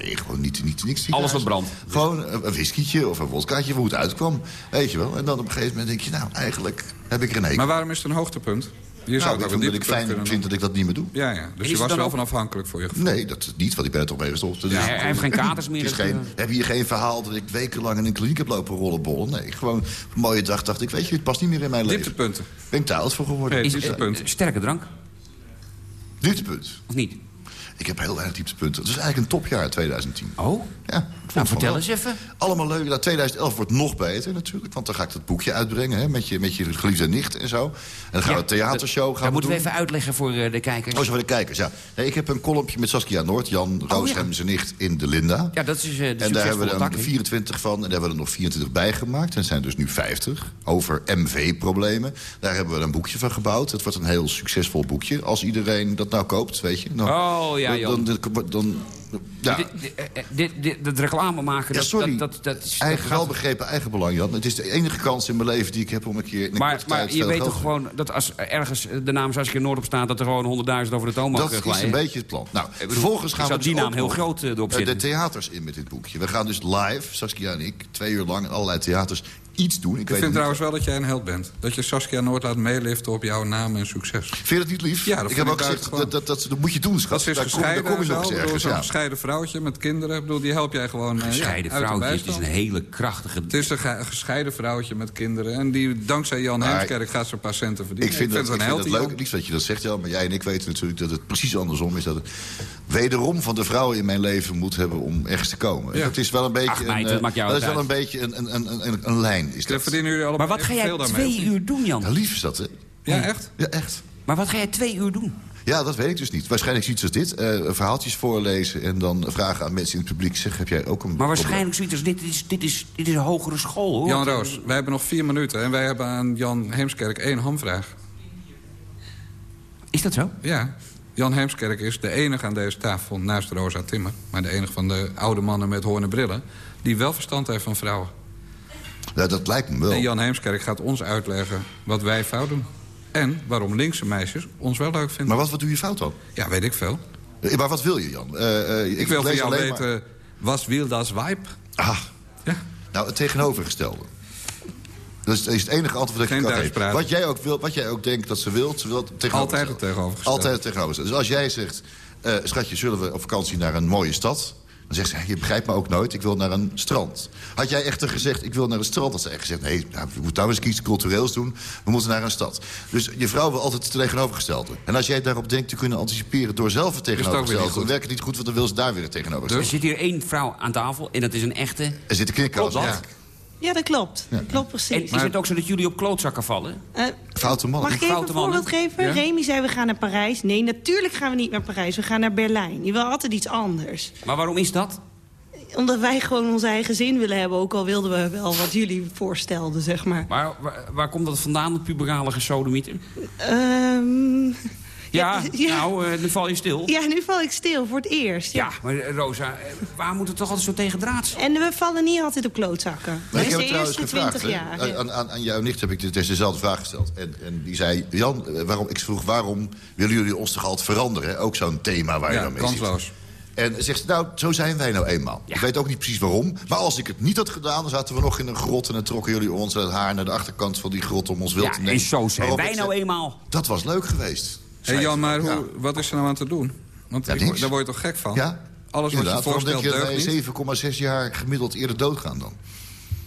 Nee, gewoon niet, niet, niks. Alles wat brandt. Gewoon een, een whiskietje of een wodkaatje, hoe het uitkwam. Weet je wel. En dan op een gegeven moment denk je, nou, eigenlijk heb ik er een hekel. Maar waarom is het een hoogtepunt? Je nou, zou vind dat ik fijn vind dat ik dat niet meer doe. Ja, ja. Dus is je het was dan wel ook- van afhankelijk voor je gevoel. Nee, dat niet, want ik ben er toch mee gestopt. Ja, hij heeft geen katers meer. Het is dat, geen, eh, we hebben hier geen verhaal dat ik wekenlang in een kliniek heb lopen rollenbollen. Nee, gewoon een mooie dag dacht ik, weet je, het past niet meer in mijn leven. Dieptepunten. Ben ik oud voor geworden. Is het dieptepunt. eh, sterke drank, Dieptepunt. of niet? Ik heb heel weinig dieptepunten. Het is eigenlijk een topjaar 2010. Oh? Ja, Nou, vertel eens even. Allemaal leuk. Nou, 2011 wordt nog beter natuurlijk. Want dan ga ik dat boekje uitbrengen hè, met, je, met je geliefde nicht en zo. En dan gaan we een theatershow gaan Dat moeten we even uitleggen voor eh, de kijkers. Oh, zo voor de kijkers, ja. Nee, ik heb een kolompje met Saskia Noord, Jan Rooshem, zijn nicht in de Linda. Ja, dat is eh, de En daar hebben we er tak. hè? 24 van en daar hebben we er nog 24 bijgemaakt. En het zijn dus nu 50 over MV-problemen. Daar hebben we een boekje van gebouwd. Het wordt een heel succesvol boekje. Als iedereen dat nou koopt, weet je. Dan, Oh, ja, dan, dan, dan Ja. Dit, dit, eh, dit, dat reclame maken, Ja, sorry. dat, dat, dat, Eigen, dat gaat- wel begrepen eigenbelang, Jan. Het is de enige kans in mijn leven die ik heb om een keer... Een Maar, maar je weet toch gewoon dat als ergens de naam Saskia Noord op staat... dat er gewoon 100.000 over de toonbank Dat eh, is een beetje het plan. Nou, vervolgens gaan we zou dus die naam heel groot, eh, erop eh, zetten. De theaters in met dit boekje. We gaan dus live, Saskia en ik, twee uur lang in allerlei theaters iets doen. Ik, Ik weet vind het trouwens wel dat jij een held bent. Dat je Saskia Noord laat meeliften op jouw naam en succes. Vind je dat niet lief? Ja, dat ik heb ik ook gezegd, dat, dat, dat, dat moet je doen, schat. Dat is Daar kom, gescheiden. daar kom ergens. Ja. gescheiden vrouwtje met kinderen. Ik bedoel, die help jij gewoon. eh, Gescheiden ja, vrouwtje, het is een hele krachtige... Het is een ge- gescheiden vrouwtje met kinderen. En die dankzij Jan Maar Heemskerk gaat ze een paar centen verdienen. Ik vind, dat, het ik een vind held. het die leuk, liefst dat je dat zegt, Jan. Maar jij en ik weten natuurlijk dat het precies andersom is. Dat het wederom van de vrouwen in mijn leven moet hebben om ergens te komen. Ja. Dat is wel een beetje, een, dat dat is wel een beetje een, een, Is dat. verdienen jullie allemaal Maar wat ga jij twee uur doen, Jan? Ja, lief is dat, hè? Ja, echt? Ja, echt. Maar wat ga jij twee uur doen? Ja, dat weet ik dus niet. Waarschijnlijk zoiets als dit. eh, verhaaltjes voorlezen en dan vragen aan mensen in het publiek. Zeg, heb jij ook een Maar waarschijnlijk zoiets als dit is, dit is, dit is een hogere school, hoor. Jan Roos, wij hebben nog vier minuten. En wij hebben aan Jan Heemskerk één hamvraag. Is dat zo? Ja. Jan Heemskerk is de enige aan deze tafel, naast Rosa Timmer... maar de enige van de oude mannen met hoornen brillen... die wel verstand heeft van vrouwen. Ja, dat lijkt me wel. En Jan Heemskerk gaat ons uitleggen wat wij fout doen. En waarom linkse meisjes ons wel leuk vinden. Maar wat, wat doe je fout dan? Ja, weet ik veel. Eh, Maar wat wil je, Jan? Eh, eh, Ik, wil van jou maar- weten, was wil das Weib? Ah, Ja. nou, het tegenovergestelde. Dat is, het enige antwoord dat Geen ik kan geven. Wat jij ook wil, wat jij ook denkt dat ze wilt, ze wil het tegenovergestelde. Altijd het tegenovergestelde. Altijd het tegenovergestelde. Dus als jij zegt, eh, schatje, zullen we op vakantie naar een mooie stad? Dan zegt ze, je begrijpt me ook nooit, ik wil naar een strand. Had jij echter gezegd, ik wil naar een strand... had ze echt gezegd, nee, nou, we moeten nou eens iets cultureels doen. We moeten naar een stad. Dus je vrouw wil altijd het tegenovergestelde. En als jij daarop denkt te kunnen anticiperen... door zelf het tegenovergestelde... dan werkt het niet goed, want dan wil ze daar weer het tegenovergestelde. Er zit hier één vrouw aan tafel en dat is een echte... Er zit een knikker als Klopt ja. dat? Ja, dat klopt. Dat klopt En precies. is het ook zo dat jullie op klootzakken vallen? Eh, Foute man. mag ik even foute een voorbeeld mannen. geven? Ja? Remy zei, we gaan naar Parijs. Nee, natuurlijk gaan we niet naar Parijs. We gaan naar Berlijn. Je wil altijd iets anders. Maar waarom is dat? Omdat wij gewoon onze eigen zin willen hebben. Ook al wilden we wel wat jullie voorstelden, zeg maar. Waar, waar, waar komt dat vandaan, het puberale gesodemieter? Ehm, Ja, ja. nou, eh, dan val je stil. ja, nu val ik stil voor het eerst. Ja. Ja, maar eh, Rosa, eh, waar moet het toch altijd zo tegen draad zijn? En we vallen niet altijd op klootzakken. Maar ik Dus heb het trouwens gevraagd. 20 hè. jaar. ja. Aan, aan, aan jouw nicht heb ik dit- deze dezelfde vraag gesteld. En, en die zei, Jan, waarom, ik vroeg waarom willen jullie ons toch altijd veranderen? Ook zo'n thema waar je dan mee kansloos. zit. En zegt ze, nou, zo zijn wij nou eenmaal. Ik weet ook niet precies waarom. Maar als ik het niet had gedaan, dan zaten we nog in een grot... en dan trokken jullie ons het haar naar de achterkant van die grot om ons wild Ja, te nemen. en zo zijn wij nou zei, eenmaal. Dat was leuk geweest. Hé zei Jan, maar Ja. hoe, wat is er nou aan te doen? Want Ja, ik, niks. daar word je toch gek van? Ja, Alles wat je inderdaad. Waarom denk voorstelt je wij 7,6 jaar gemiddeld eerder doodgaan dan?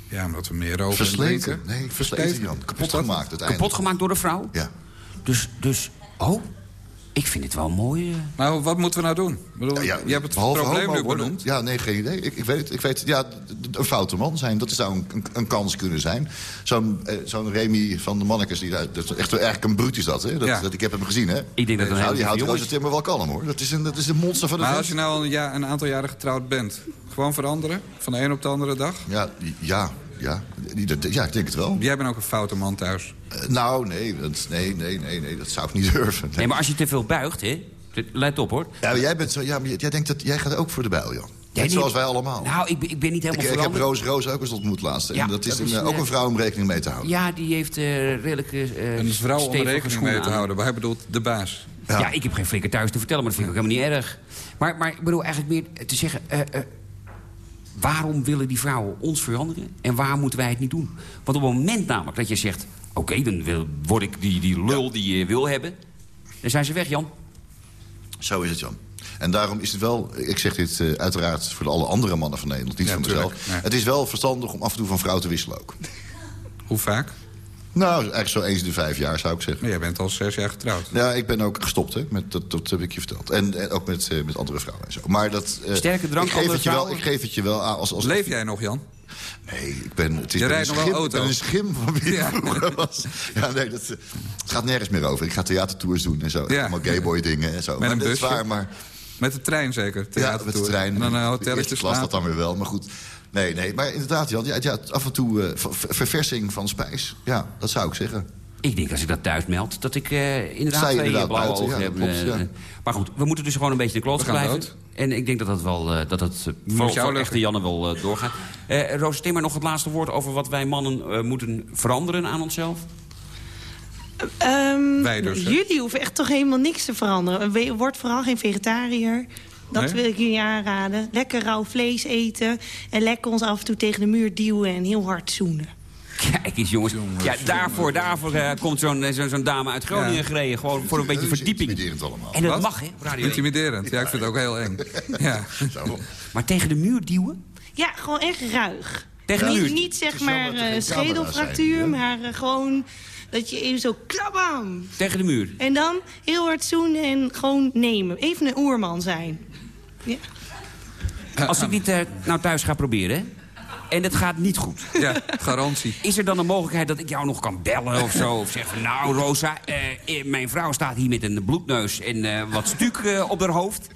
Ja, omdat we meer roken en Versleten. Nee, versleten, Jan. Kapot gemaakt uiteindelijk. Kapot gemaakt door de vrouw? Ja. Dus, dus, oh, ik vind het wel mooi. eh. Nou, wat moeten we nou doen? Ik bedoel, Ja, ja, je hebt het probleem homo nu worden. benoemd. Ja, nee, geen idee. Ik, ik weet het. Ik weet, ja, een foute man zijn, dat zou een, een, een kans kunnen zijn. Zo'n eh, zo'n Remy van de Mannekes, die, daar- dat is echt eigenlijk een bruut is dat, hè? Dat, Ja. dat, ik heb hem gezien, hè? Ik denk dat het een nou, die houdt. Rosa Timmer wel kalm, hoor. Dat is een, dat is een monster van de Maar als je nou al een, ja, een aantal jaren getrouwd bent... gewoon veranderen, van de een op de andere dag... Ja, ja, ja, dat- ja, ik denk het wel. Jij bent ook een foute man thuis. Eh, nou, nee, dat, nee, nee, nee, nee, dat zou ik niet durven. Nee, maar als je te veel buigt, hè. Let op, hoor. Ja, maar jij bent zo, ja, maar jij denkt dat jij gaat ook voor de bijl, Jan. Net niet- zoals wij allemaal. Nou, ik ben, ik ben niet ik, helemaal ik heb veranderd. Roos Roos ook eens ontmoet laatst. En dat is, dat is een, ook eh, een vrouw om rekening mee te houden. Ja, die heeft eh redelijk eh Een vrouw om rekening mee te aan. houden. Maar hij bedoelt de baas. Ja. ik heb geen flikker thuis te vertellen, maar dat vind ik ook helemaal niet erg. Maar, maar ik bedoel eigenlijk meer te zeggen... waarom willen die vrouwen ons veranderen en waar moeten wij het niet doen? Want op het moment namelijk dat je zegt... oké, dan wil, word ik die, die lul die je wil hebben... dan zijn ze weg, Jan. Zo is het, Jan. En daarom is het wel, ik zeg dit eh, uiteraard voor alle andere mannen van Nederland, niet Ja, voor mezelf. ja. Het is wel verstandig om af en toe van vrouw te wisselen ook. Hoe vaak? Nou, eigenlijk zo eens in de vijf jaar zou ik zeggen. Maar jij bent al zes jaar getrouwd. Ja, ik ben ook gestopt, hè. Met, dat, dat heb ik je verteld. En, en ook met, eh, met andere vrouwen en zo. Maar dat... eh, Sterke drank, ik geef, andere het je wel, vrouwen? ik geef het je wel aan als... als Leef jij nog, Jan? Nee, ik ben, het is Je rijdt een nog wel schim, auto. Ik ben een schim van wie ik Ja. vroeger was. Ja, nee, dat, eh, het gaat nergens meer over. Ik ga theatertours doen en zo. Ja. Allemaal gayboy dingen en zo. Met maar een dat is busje? waar, maar... Met de trein zeker? Ja, met de trein. En dan een De hotelletje klas dat dan weer wel, maar goed. Nee, nee, maar inderdaad, Jan, ja, ja, af en toe eh, ver- ver- verversing van spijs. Ja, dat zou ik zeggen. Ik denk als ik dat thuis meld, dat ik eh, inderdaad twee inderdaad blauwe buiten, ogen ja, heb. dat klopt, eh, ja. Maar goed, we moeten dus gewoon een beetje de kloot blijven. dood. En ik denk dat dat wel, eh, dat het uh, voor, jou voor echte Janne wel eh, doorgaat. Eh Roos Timmer, nog het laatste woord over wat wij mannen eh, moeten veranderen aan onszelf? Ehm, Wij dus, jullie hoeven echt toch helemaal niks te veranderen. Word vooral geen vegetariër. Dat Nee? wil ik jullie aanraden. Lekker rauw vlees eten. En lekker ons af en toe tegen de muur duwen en heel hard zoenen. Kijk eens, jongens. ja, daarvoor, daarvoor eh, komt zo'n eh, zo'n dame uit Groningen Ja. gereden. Gewoon voor een beetje verdieping. intimiderend allemaal. En dat Wat? mag, hè? op Radio 1. Intimiderend. Ja, ik vind het ook heel eng. Ja. Zo. Maar tegen de muur duwen? Ja, gewoon echt ruig. Tegen de niet, muur? niet zeg is jammer maar eh, schedelfractuur, zijn, maar gewoon dat je even zo klabam. Tegen de muur. En dan heel hard zoenen en gewoon nemen. Even een oerman zijn. Ja. Als ik dit eh, nou thuis ga proberen? En het gaat niet goed. ja, garantie. Is er dan een mogelijkheid dat ik jou nog kan bellen of zo? Of zeggen, nou Rosa, eh, eh, mijn vrouw staat hier met een bloedneus en eh, wat stuk op haar hoofd.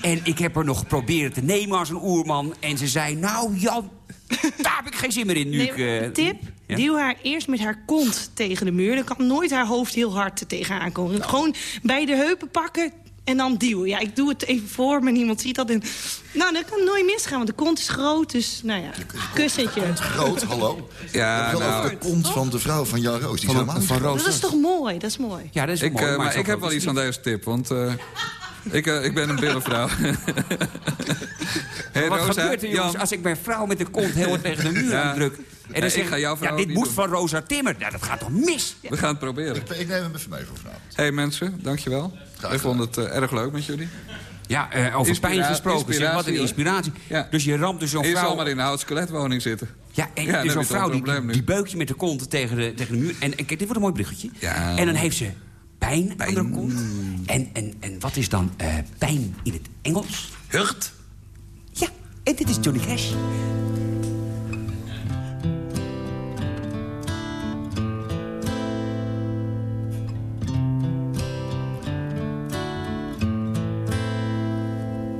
En ik heb haar nog proberen te nemen als een oerman. En ze zei, nou Jan, daar heb ik geen zin meer in nu. Nee, ik, eh, tip, ja? duw haar eerst met haar kont tegen de muur. Dan kan nooit haar hoofd heel hard tegenaan komen. Nou. Gewoon bij de heupen pakken en dan duwen. Ja, ik doe het even voor, maar niemand ziet dat. En, nou, dat kan nooit misgaan, want de kont is groot. Dus, nou ja, kussentje. Groot, hallo. Ja, nou, de kont van de vrouw van Jan Roos. Die is Van, van. Roos. Dat is toch mooi, dat is mooi. Ja, dat is ik, mooi. eh, maar ik heb wel iets aan deze tip, want eh, ik, eh, ik ben een billenvrouw. hey, Wat Rosa, gebeurt er, jongens, Jan. als ik mijn vrouw met de kont heel tegen de muur Ja. aandruk? En dan ik zeg ga jouw vrouw ja, dit moet doen. van Rosa Timmer. Ja, dat gaat toch mis? We gaan het proberen. Ik neem hem even mee voor vanavond. hey, mensen, dankjewel. Graag Ik vond het eh, erg leuk met jullie. Ja, eh, over Inspira- pijn gesproken. zeg, wat een inspiratie. Ja. Dus je ramt dus zo'n En je zal vrouw... maar in een hout skeletwoning zitten. Ja, en Ja, dus zo'n vrouw een die, die beukt je met de kont tegen de, tegen de muur. En, en kijk, dit wordt een mooi bruggetje. Ja. En dan heeft ze pijn, aan de kont. En, en, en wat is dan eh, pijn in het Engels? Hurt. Ja, en dit is Johnny Cash.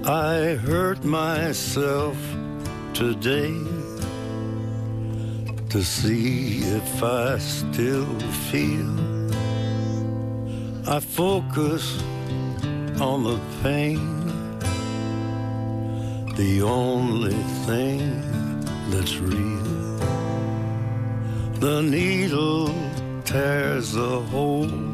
I hurt myself today to see if I still feel. I focus on the pain, the only thing that's real. The needle tears a hole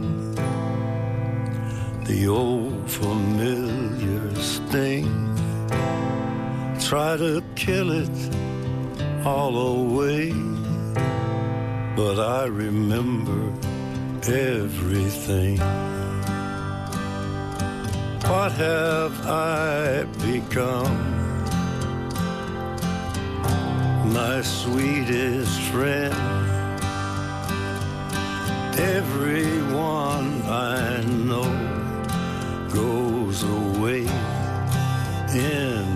the old familiar sting. Try to kill it all away, but I remember everything. What have I become? My sweetest friend everyone I know goes away in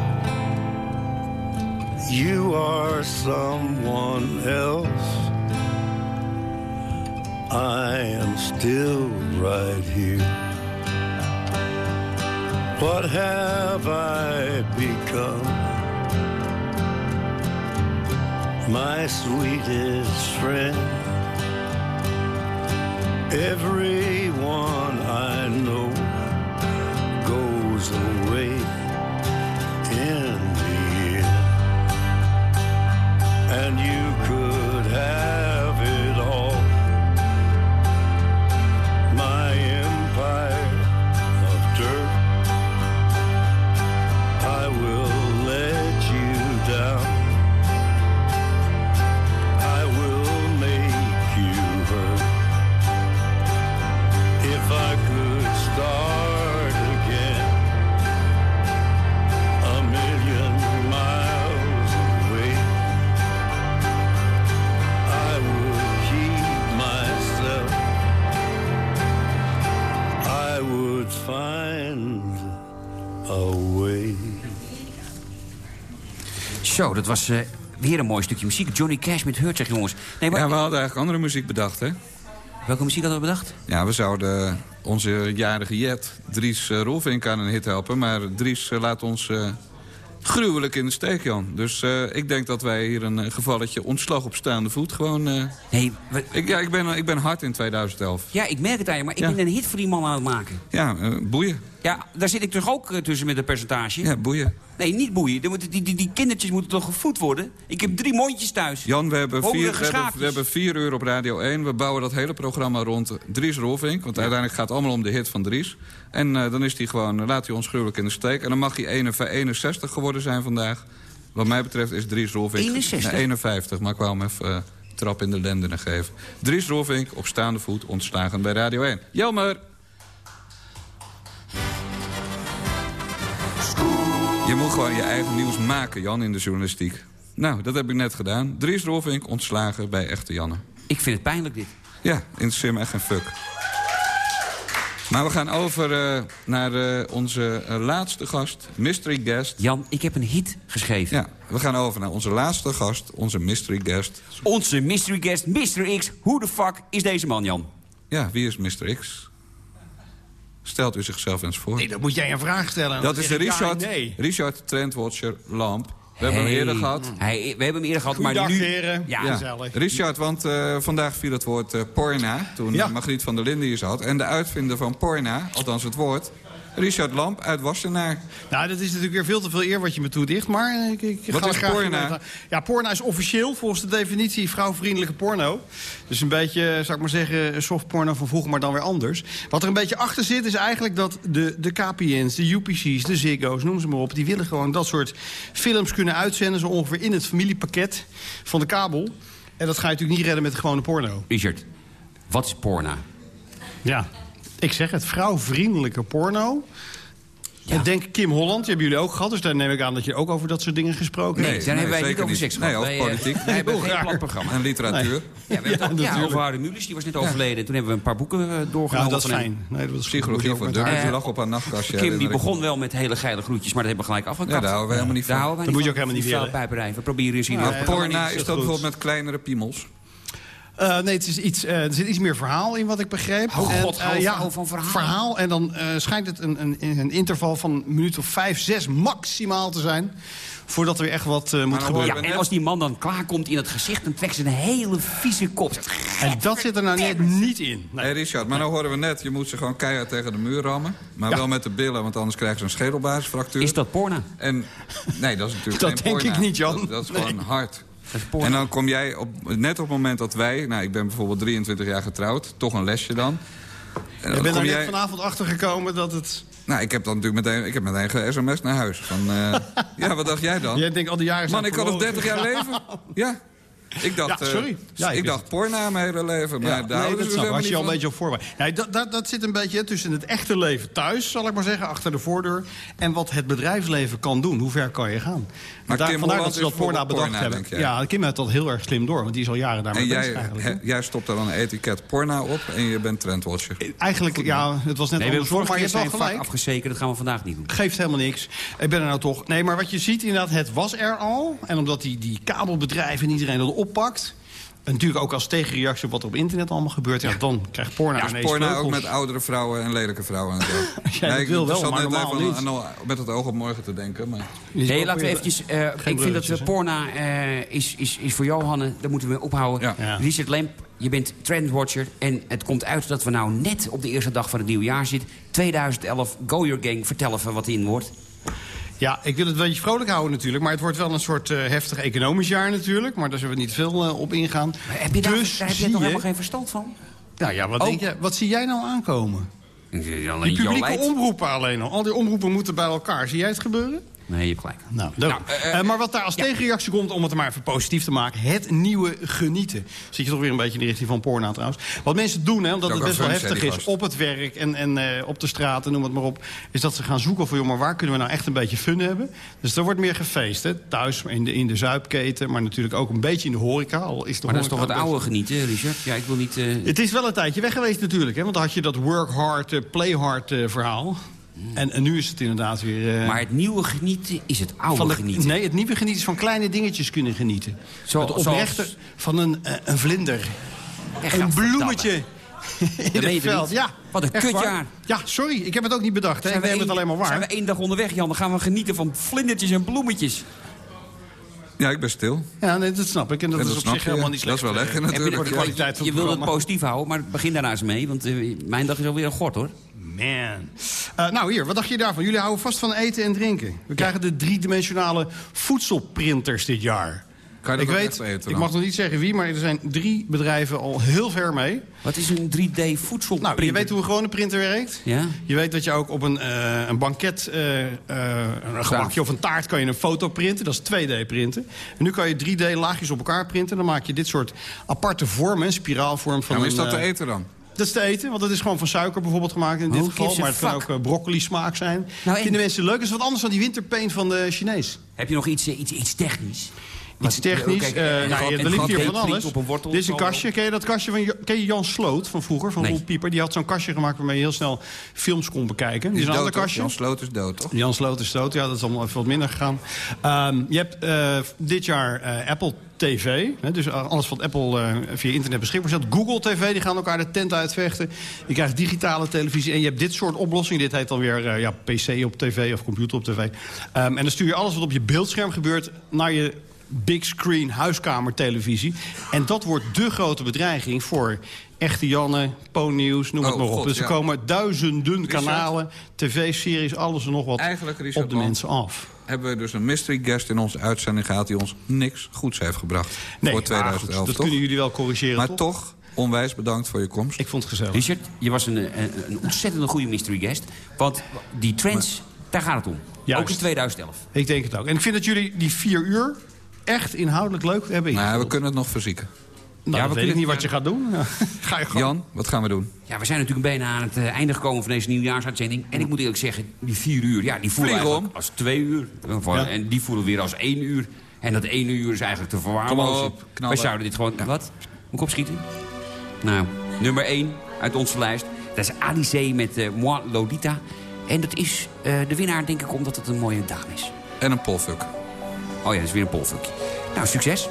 You are someone else. I am still right here. What have I become? My sweetest friend. Everyone and you. Zo, dat was eh, weer een mooi stukje muziek. Johnny Cash met Hurt, zeg jongens. Nee, maar Ja, we hadden eigenlijk andere muziek bedacht, hè? welke muziek hadden we bedacht? Ja, we zouden onze jarige Jet, Dries uh, Rolvink, aan een hit helpen. Maar Dries eh, laat ons gruwelijk in de steek, Jan. Dus ik denk dat wij hier een gevalletje ontslag op staande voet gewoon... Nee, we- ik, ja, ik ben, ik ben hard in 2011. ja, ik merk het aan je, maar ik Ja. ben een hit voor die man aan het maken. Ja, boeien. Ja, daar zit ik toch ook eh, tussen met een percentage? Ja, boeien. Nee, niet boeien. Die, die, die kindertjes moeten toch gevoed worden? Ik heb drie mondjes thuis. Jan, we hebben, vier, we, hebben, schaapjes. we hebben vier uur op Radio 1. We bouwen dat hele programma rond Dries Rolvink. Want uiteindelijk gaat het allemaal om de hit van Dries. En eh, dan is hij gewoon, eh, laat hij ons gruwelijk in de steek. En dan mag hij 51 61 geworden zijn vandaag. Wat mij betreft is Dries Rolvink... 61? Nee, 51, maar ik wou hem even trap in de lendenen geven. Dries Rolvink op staande voet ontslagen bij Radio 1. Jelmer! Je moet gewoon je eigen nieuws maken, Jan, in de journalistiek. Nou, dat heb ik net gedaan. Dries Rolvink ontslagen bij Echte Janne. Ik vind het pijnlijk, dit. Ja, interesseert me echt geen fuck. Maar we gaan over eh, naar eh, onze eh, laatste gast, mystery guest. Jan, ik heb een hit geschreven. Ja, we gaan over naar onze laatste gast, onze mystery guest. Onze mystery guest, Mr. X. Hoe de fuck is deze man, Jan? Ja, wie is Mr. X? Stelt u zichzelf eens voor. Nee, dan moet jij een vraag stellen. en dat is de ja Richard, nee. Richard Trendwatcher Lamp. We hebben hem eerder gehad. Hij, we hebben hem eerder gehad, maar nu... heren. Ja, Ja. Gezellig. Richard, want eh, vandaag viel het woord eh, porna. Toen Ja. eh, Margriet van der Linden hier zat. En de uitvinder van porna, althans het woord... Richard Lamp uit Wassenaar. Nou, dat is natuurlijk weer veel te veel eer wat je me toedicht. Maar ik, ik Wat ga er is graag porno? in- Ja, porno is officieel volgens de definitie vrouwvriendelijke porno. Dus een beetje, zou ik maar zeggen, soft porno van vroeger, maar dan weer anders. Wat er een beetje achter zit is eigenlijk dat de, de KPN's, de UPC's, de Ziggo's, noem ze maar op... die willen gewoon dat soort films kunnen uitzenden... zo ongeveer in het familiepakket van de kabel. En dat ga je natuurlijk niet redden met gewone porno. Richard, wat is porna? Ja, ik zeg het, vrouwvriendelijke porno. En denk Kim Holland, die hebben jullie ook gehad. Dus daar neem ik aan dat je ook over dat soort dingen gesproken Nee, hebt. daar hebben wij niet over seks Nee, gehad. over Wij, eh, politiek. wij hebben geen plat programma. En literatuur. Nee. Ja, we hebben Ja, ook- ja, natuurlijk. over Mulisch, die was net overleden. Toen hebben we een paar boeken eh, doorgenomen. Ja, dat is van fijn. Nee, dat was Psychologie voor haar. Ze lag op haar nachtkastje. Kim die begon wel met hele geile groetjes, maar dat hebben we gelijk afgekapt. Ja, daar houden we helemaal niet Daar van. houden wij Dat niet moet je ook van, helemaal niet vuilpijperij. We proberen hier Nee, dat porna is dat bijvoorbeeld met kleinere piemels? Eh, nee, het is iets, eh, er zit iets meer verhaal in wat ik begreep. Oh En, god, eh, ja, hou van verhaal. Verhaal en dan eh, schijnt het een, een, een interval van een minuut of vijf, zes maximaal te zijn... voordat er weer echt wat eh, moet gebeuren. Ja, en als die man dan klaarkomt in het gezicht, dan trekt ze een hele vieze kop. En dat zit er nou net niet in. Nee. Hé Richard, maar nou horen we net, je moet ze gewoon keihard tegen de muur rammen. Maar Ja. wel met de billen, want anders krijgen ze een schedelbasisfractuur. Is dat porna? En nee, dat is natuurlijk Dat geen denk porno. ik niet, Jan. Dat, dat is gewoon hard. En dan kom jij op, net op het moment dat wij... Nou, ik ben bijvoorbeeld 23 jaar getrouwd. Toch een lesje dan. En Ik dan ben net jij... vanavond achter gekomen dat het... Nou, ik heb dan natuurlijk meteen, ik heb meteen ge-sms naar huis. Van, eh, ja, wat dacht jij dan? Jij denkt al die jaren Man, zijn ik kan nog verloren 30 jaar leven. Ja. Ik dacht, Ja, eh, sorry. Ja, ik dacht porna mijn hele leven. Maar Ja, daar nee, dat helemaal Had je al een beetje op. Nee, dat, dat, dat zit een beetje tussen het echte leven thuis, zal ik maar zeggen, achter de voordeur. En wat het bedrijfsleven kan doen. Hoe ver kan je gaan? Maar Daar- Kim vandaar Holland dat ze dat porna bijvoorbeeld bedacht porna, hebben. Ja, Kim heeft dat heel erg slim door, want die is al jaren daarmee bezig jij, eigenlijk. he- jij stopt daar dan een etiket porna op en je bent trendwatcher. Eigenlijk, ja, het was net Nee, andersom, vorige maar je hebt wel gelijk. afgezekerd. Dat gaan we vandaag niet doen. Geeft helemaal niks. Ik ben er nou toch. Nee, maar wat je ziet inderdaad, het was er al. En omdat die, die kabelbedrijven en iedereen dat oppakt... En natuurlijk ook als tegenreactie op wat er op internet allemaal gebeurt... Ja, dan krijgt porno Ja, ineens porna ook met oudere vrouwen en lelijke vrouwen en zo. jij dat ik wil wel, maar net normaal even niet. aan- aan- met het oog op morgen te denken. Maar... Nee, laten we eventjes... eh, ik vind dat uh, hè? porna eh, is, is, is voor jou, Hanne. Daar moeten we ophouden. Ja. Ja. Richard Lemp, je bent trendwatcher. En het komt uit dat we nou net op de eerste dag van het nieuwe jaar zitten. 2011, Go Your Gang. Vertel even wat in wordt. Ja, ik wil het een beetje vrolijk houden natuurlijk. Maar het wordt wel een soort eh, heftig economisch jaar natuurlijk. Maar daar zullen we niet veel eh, op ingaan. Maar heb je daar, dus daar heb je toch je... helemaal geen verstand van? Nou ja, wat, Oh. denk je, wat zie jij nou aankomen? Alleen Die publieke omroepen alleen al. Al die omroepen moeten bij elkaar. Zie jij het gebeuren? Nee, je hebt gelijk. Nou, daarom. Eh, maar wat daar als tegenreactie komt, om het er maar even positief te maken... het nieuwe genieten. Zit je toch weer een beetje in de richting van porno trouwens. Wat mensen doen, hè, omdat het best wel heftig is... gast. op het werk en, en eh, op de straat en noem het maar op... is dat ze gaan zoeken voor, joh, maar waar kunnen we nou echt een beetje fun hebben? Dus er wordt meer gefeest, hè. Thuis, in de, in de zuipketen, maar natuurlijk ook een beetje in de horeca. Al is de Maar dat is toch wat best- oude genieten, Richard? Ja, ik wil niet... eh, Het is wel een tijdje weg geweest natuurlijk, hè. Want dan had je dat work hard, eh, play hard eh, verhaal. En, en nu is het inderdaad weer... eh, Maar het nieuwe genieten is het oude de, genieten. Nee, het nieuwe genieten is van kleine dingetjes kunnen genieten. Zo- het oprechte zoals- van een, eh, een vlinder. Echt, een bloemetje in het veld. niet? Ja, Wat een kutjaar. waar. Ja, sorry, ik heb het ook niet bedacht. Hè. Zijn we neem het alleen maar waar. Zijn we één dag onderweg, Jan? Dan gaan we genieten van vlindertjes en bloemetjes. Ja, ik ben stil. Ja, nee, dat snap ik. En dat En is op zich je. helemaal niet Dat is slecht. wel lekker natuurlijk. Voor de Ja. kwaliteit van Je het wil het positief houden, maar begin daarna eens mee. Want eh, mijn dag is alweer een gort, hoor. Man. Eh, nou, hier, wat dacht je daarvan? Jullie houden vast van eten en drinken. We krijgen de driedimensionale voedselprinters dit jaar. Kan je dat ik weet, eten ik mag nog niet zeggen wie, maar er zijn drie bedrijven al heel ver mee. Wat is een 3D voedselprinter? Nou, je weet hoe een gewone printer werkt. Ja? Je weet dat je ook op een, eh, een banket, eh, eh, een gebakje of een taart... kan je een foto printen, dat is 2D printen. En nu kan je 3D laagjes op elkaar printen. Dan maak je dit soort aparte vormen, een spiraalvorm van Ja, maar is een, dat te eten dan? Dat is te eten, want het is gewoon van suiker bijvoorbeeld gemaakt in dit Oh, geval. Maar het kan ook broccoli smaak zijn. Nou, en- Vinden mensen leuk. Het is wat anders dan die winterpaint van de Chinees. Heb je nog iets, iets, iets technisch? Iets technisch. Kijk, eh, een nou, er ligt hier van alles. Dit is een kastje. Ken je dat kastje van ken je Jan Sloot van vroeger? Van Nee. Roel Pieper. Die had zo'n kastje gemaakt waarmee je heel snel films kon bekijken. Is een ander kastje. Jan Sloot is dood, toch? Jan Sloot is dood, ja, dat is allemaal even wat minder gegaan. Ehm, je hebt eh, dit jaar eh, Apple TV, hè, dus alles wat Apple eh, via internet beschikbaar zet. Google TV, die gaan elkaar de tent uitvechten. Je krijgt digitale televisie en je hebt dit soort oplossingen. Dit heet dan weer eh, ja, PC op tv of computer op tv. Ehm, en dan stuur je alles wat op je beeldscherm gebeurt naar je big screen huiskamertelevisie. En dat wordt de grote bedreiging voor echte Janne, Po-nieuws, noem het Oh, maar op. God, dus er ja. komen duizenden kanalen, tv-series, alles en nog wat Eigenlijk, Richard, op de mensen af. hebben we dus een mystery guest in onze uitzending gehad... die ons niks goeds heeft gebracht Nee, voor maar 2011, goed, dat toch? kunnen jullie wel corrigeren, Maar toch? toch, onwijs bedankt voor je komst. Ik vond het gezellig. Richard, je was een, een, een ontzettend goede mystery guest. Want die trends, daar gaat het om. Juist. Ook in 2011. Ik denk het ook. En ik vind dat jullie die vier uur echt inhoudelijk leuk hebben Nou, we kunnen het nog verzieken. Nou, Ja, dat we weet ik kunnen- niet wat je gaat doen. Ja. Ga je gewoon... Jan, wat gaan we doen? Ja, we zijn natuurlijk bijna aan het eh, einde gekomen van deze nieuwjaarsuitzending. En ik moet eerlijk zeggen, die vier uur, ja, die voelen eigenlijk als twee uur. Ja. En die voelen weer als één uur. En dat ene uur is eigenlijk te verwaarlozen. Kom op, Wij knallen. zouden dit gewoon... Wat? Moet ik opschieten? Nou, nummer één uit onze lijst. Dat is Alice met eh, Moi Lolita. En dat is eh, de winnaar, denk ik, omdat het een mooie dame is. En een polfuck. Oh ja, dat is weer een polfuck. Nou, succes.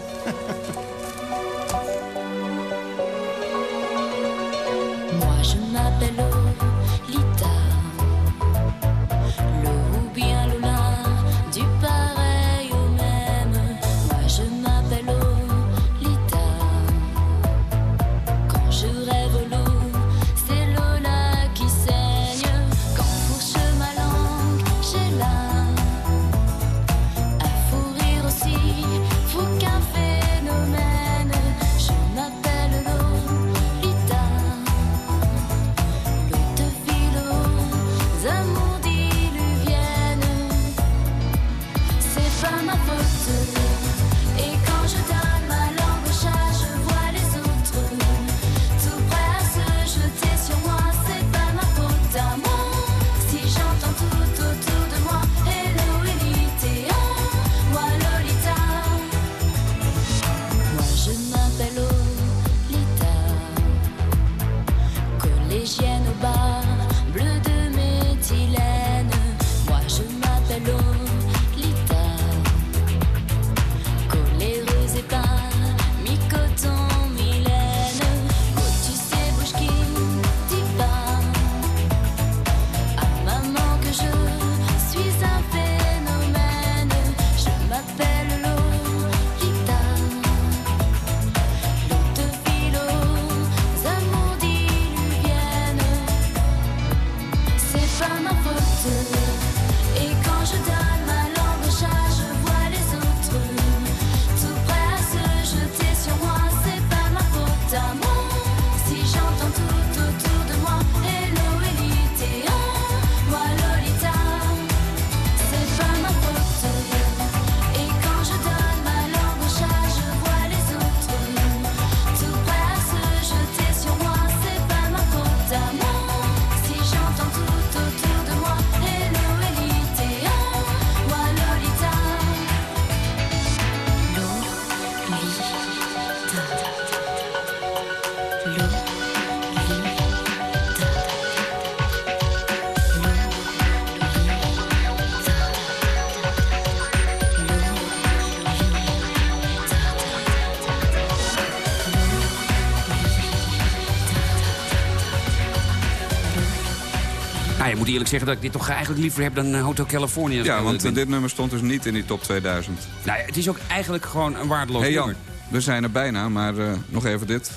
Eerlijk zeggen dat ik dit toch eigenlijk liever heb dan eh, Hotel California. Ja, want eh, ben. dit nummer stond dus niet in die top 2000. Nou ja, het is ook eigenlijk gewoon een waardeloos hey Jan, nummer. we zijn er bijna, maar eh, nog even dit.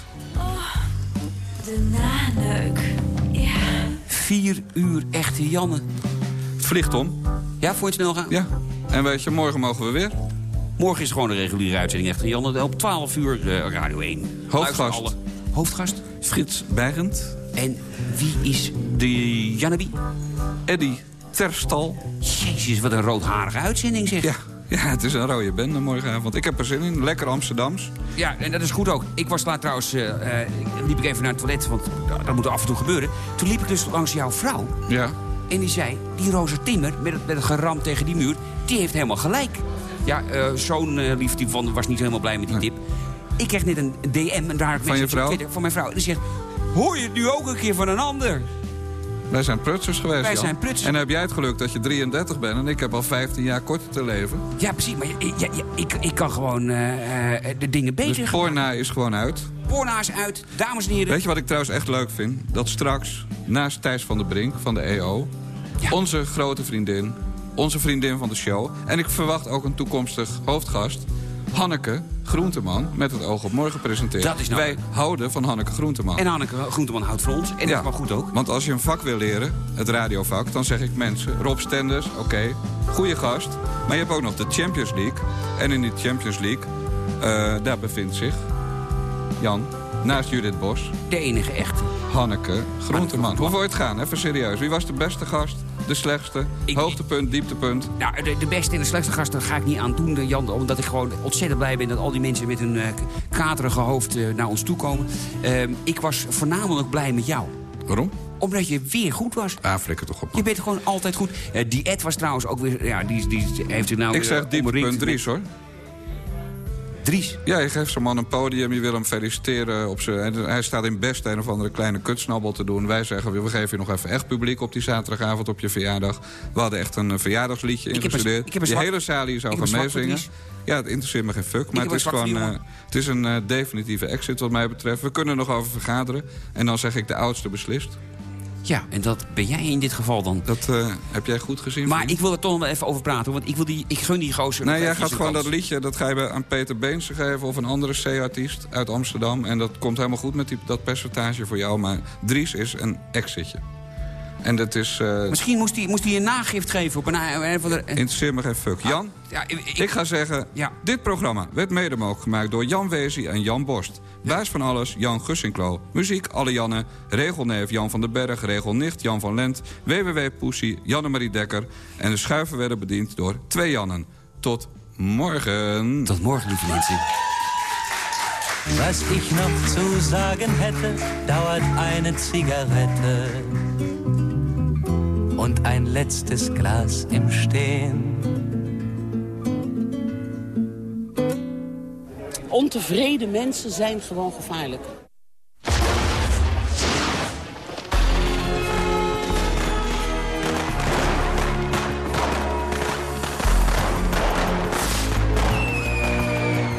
De naneuk. Ja. Vier uur echte Janne. Het vliegt om. Ja, voor je het snel gaan? Ja. En weet je, morgen mogen we weer. Morgen is gewoon een reguliere uitzending echte Janne. Op 12 uur eh, Radio 1. Hoofdgast. Hoofdgast? Frits Berend. En wie is de Janneby? Eddy Terstal. Jezus, wat een roodharige uitzending zeg. Ja, ja, het is een rode bende morgenavond. Ik heb er zin in. Lekker Amsterdams. Ja, en dat is goed ook. Ik was laat trouwens, eh, eh, liep ik even naar het toilet, want dat- moet af en toe gebeuren. Toen liep ik dus langs jouw vrouw. Ja. En die zei, die Rosa Timmer, met het, met het geram tegen die muur, die heeft helemaal gelijk. Ja, eh, zo'n eh, lief die van was niet helemaal blij met die tip. Ik kreeg net een DM, en daar Van je vrouw? Van mijn vrouw. En die zegt, hoor je het nu ook een keer van een ander? Wij zijn prutsers geweest, Wij Jan. zijn prutsers. En heb jij het geluk dat je 33 bent en ik heb al 15 jaar korter te leven. Ja, precies, maar ja, ja, ja, ik, ik kan gewoon eh, eh, de dingen beter. Dus Porna is gewoon uit. Porna is uit, dames en heren. Weet je wat ik trouwens echt leuk vind? Dat straks, naast Thijs van der Brink van de EO... onze grote vriendin, onze vriendin van de show... en ik verwacht ook een toekomstig hoofdgast... Hanneke Groenteman met het oog op morgen. Dat is nou- Wij houden van Hanneke Groenteman. En Hanneke Groenteman houdt van ons. En dat is maar goed ook. Want als je een vak wil leren, het radiovak, dan zeg ik mensen... Rob Stenders, oké, goede gast. Maar je hebt ook nog de Champions League. En in die Champions League, eh, daar bevindt zich... Jan, naast Judith Bos... De enige echte. Hanneke Groenteman. Hoe wil je het gaan? Even serieus. Wie was de beste gast? De slechtste? Hoogtepunt, dieptepunt? Nou, de, de beste en de slechtste gast, dat ga ik niet aan doen, eh, Jan. Omdat ik gewoon ontzettend blij ben dat al die mensen met hun eh, katerige hoofd eh, naar ons toe komen. Ehm, ik was voornamelijk blij met jou. Waarom? Omdat je weer goed was. Ah, flikker toch op. Je bent gewoon altijd goed. Die Ed was trouwens ook weer... Ja, die, die heeft zich nou Ik zeg dieptepunt omringd Dries, hoor. Dries? Ja, je geeft zo'n man een podium, je wil hem feliciteren. Op zijn, hij staat in best een of andere kleine kutsnabbel te doen. Wij zeggen, we geven je nog even echt publiek op die zaterdagavond op je verjaardag. We hadden echt een eh, verjaardagsliedje ingestudeerd. ik heb een hele zaal hier zou gaan meezingen. Ja, het interesseert me geen fuck. Maar het is gewoon eh, het is een eh, definitieve exit wat mij betreft. We kunnen er nog over vergaderen. En dan zeg ik de oudste beslist. Ja, en dat ben jij in dit geval dan. Dat eh, heb jij goed gezien. Maar ik wil er toch nog wel even over praten. Want ik, wil die, ik gun die gozer... Nee, jij gaat gewoon kans. dat liedje, dat ga je aan Peter Beense geven... of een andere C-artiest uit Amsterdam. En dat komt helemaal goed met die, dat percentage voor jou. Maar Dries is een exitje. En dat is... eh Misschien moest hij, moest hij een nagift geven op een... een van de, interesseert me geen fuck. Jan, ja, ik, ik, ga zeggen... dit programma werd mede mogelijk gemaakt door Jan Weesie en Jan Borst. Baas van alles, Jan Gussinklo. Muziek, alle Jannen. Regelneef, Jan van den Berg. Regelnicht, Jan van Lent. WWW Poesie, Janne-Marie Dekker. En de schuiven werden bediend door twee Jannen. Tot morgen. Tot morgen, lieve mensen. Was ich noch zu sagen hätte, dauert eine Zigarette und ein letztes Glas im Stehen. Ontevreden mensen zijn gewoon gevaarlijk.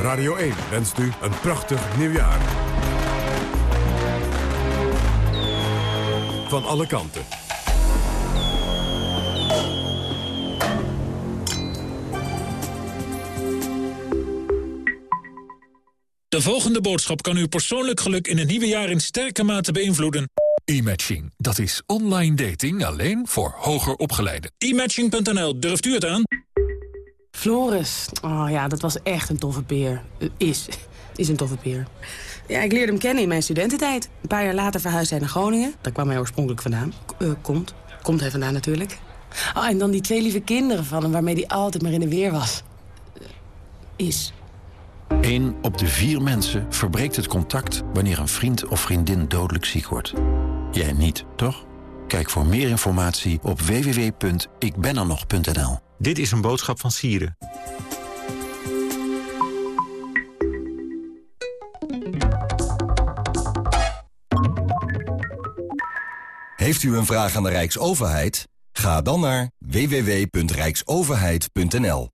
Radio 1 wenst u een prachtig nieuwjaar. Van alle kanten. De volgende boodschap kan uw persoonlijk geluk in het nieuwe jaar in sterke mate beïnvloeden. E-matching, dat is online dating alleen voor hoger opgeleiden. E-matching.nl, durft u het aan? Floris, oh ja, dat was echt een toffe peer. Is, is een toffe peer. Ja, ik leerde hem kennen in mijn studententijd. Een paar jaar later verhuisde hij naar Groningen. Daar kwam hij oorspronkelijk vandaan. K- eh, komt. Komt hij vandaan natuurlijk. Oh, en dan die twee lieve kinderen van hem waarmee hij altijd maar in de weer was. Eh, Is. Eén op de vier mensen verbreekt het contact wanneer een vriend of vriendin dodelijk ziek wordt. Jij niet, toch? Kijk voor meer informatie op www.ikbenernog.nl. Dit is een boodschap van Sieren. Heeft u een vraag aan de Rijksoverheid? Ga dan naar www.rijksoverheid.nl.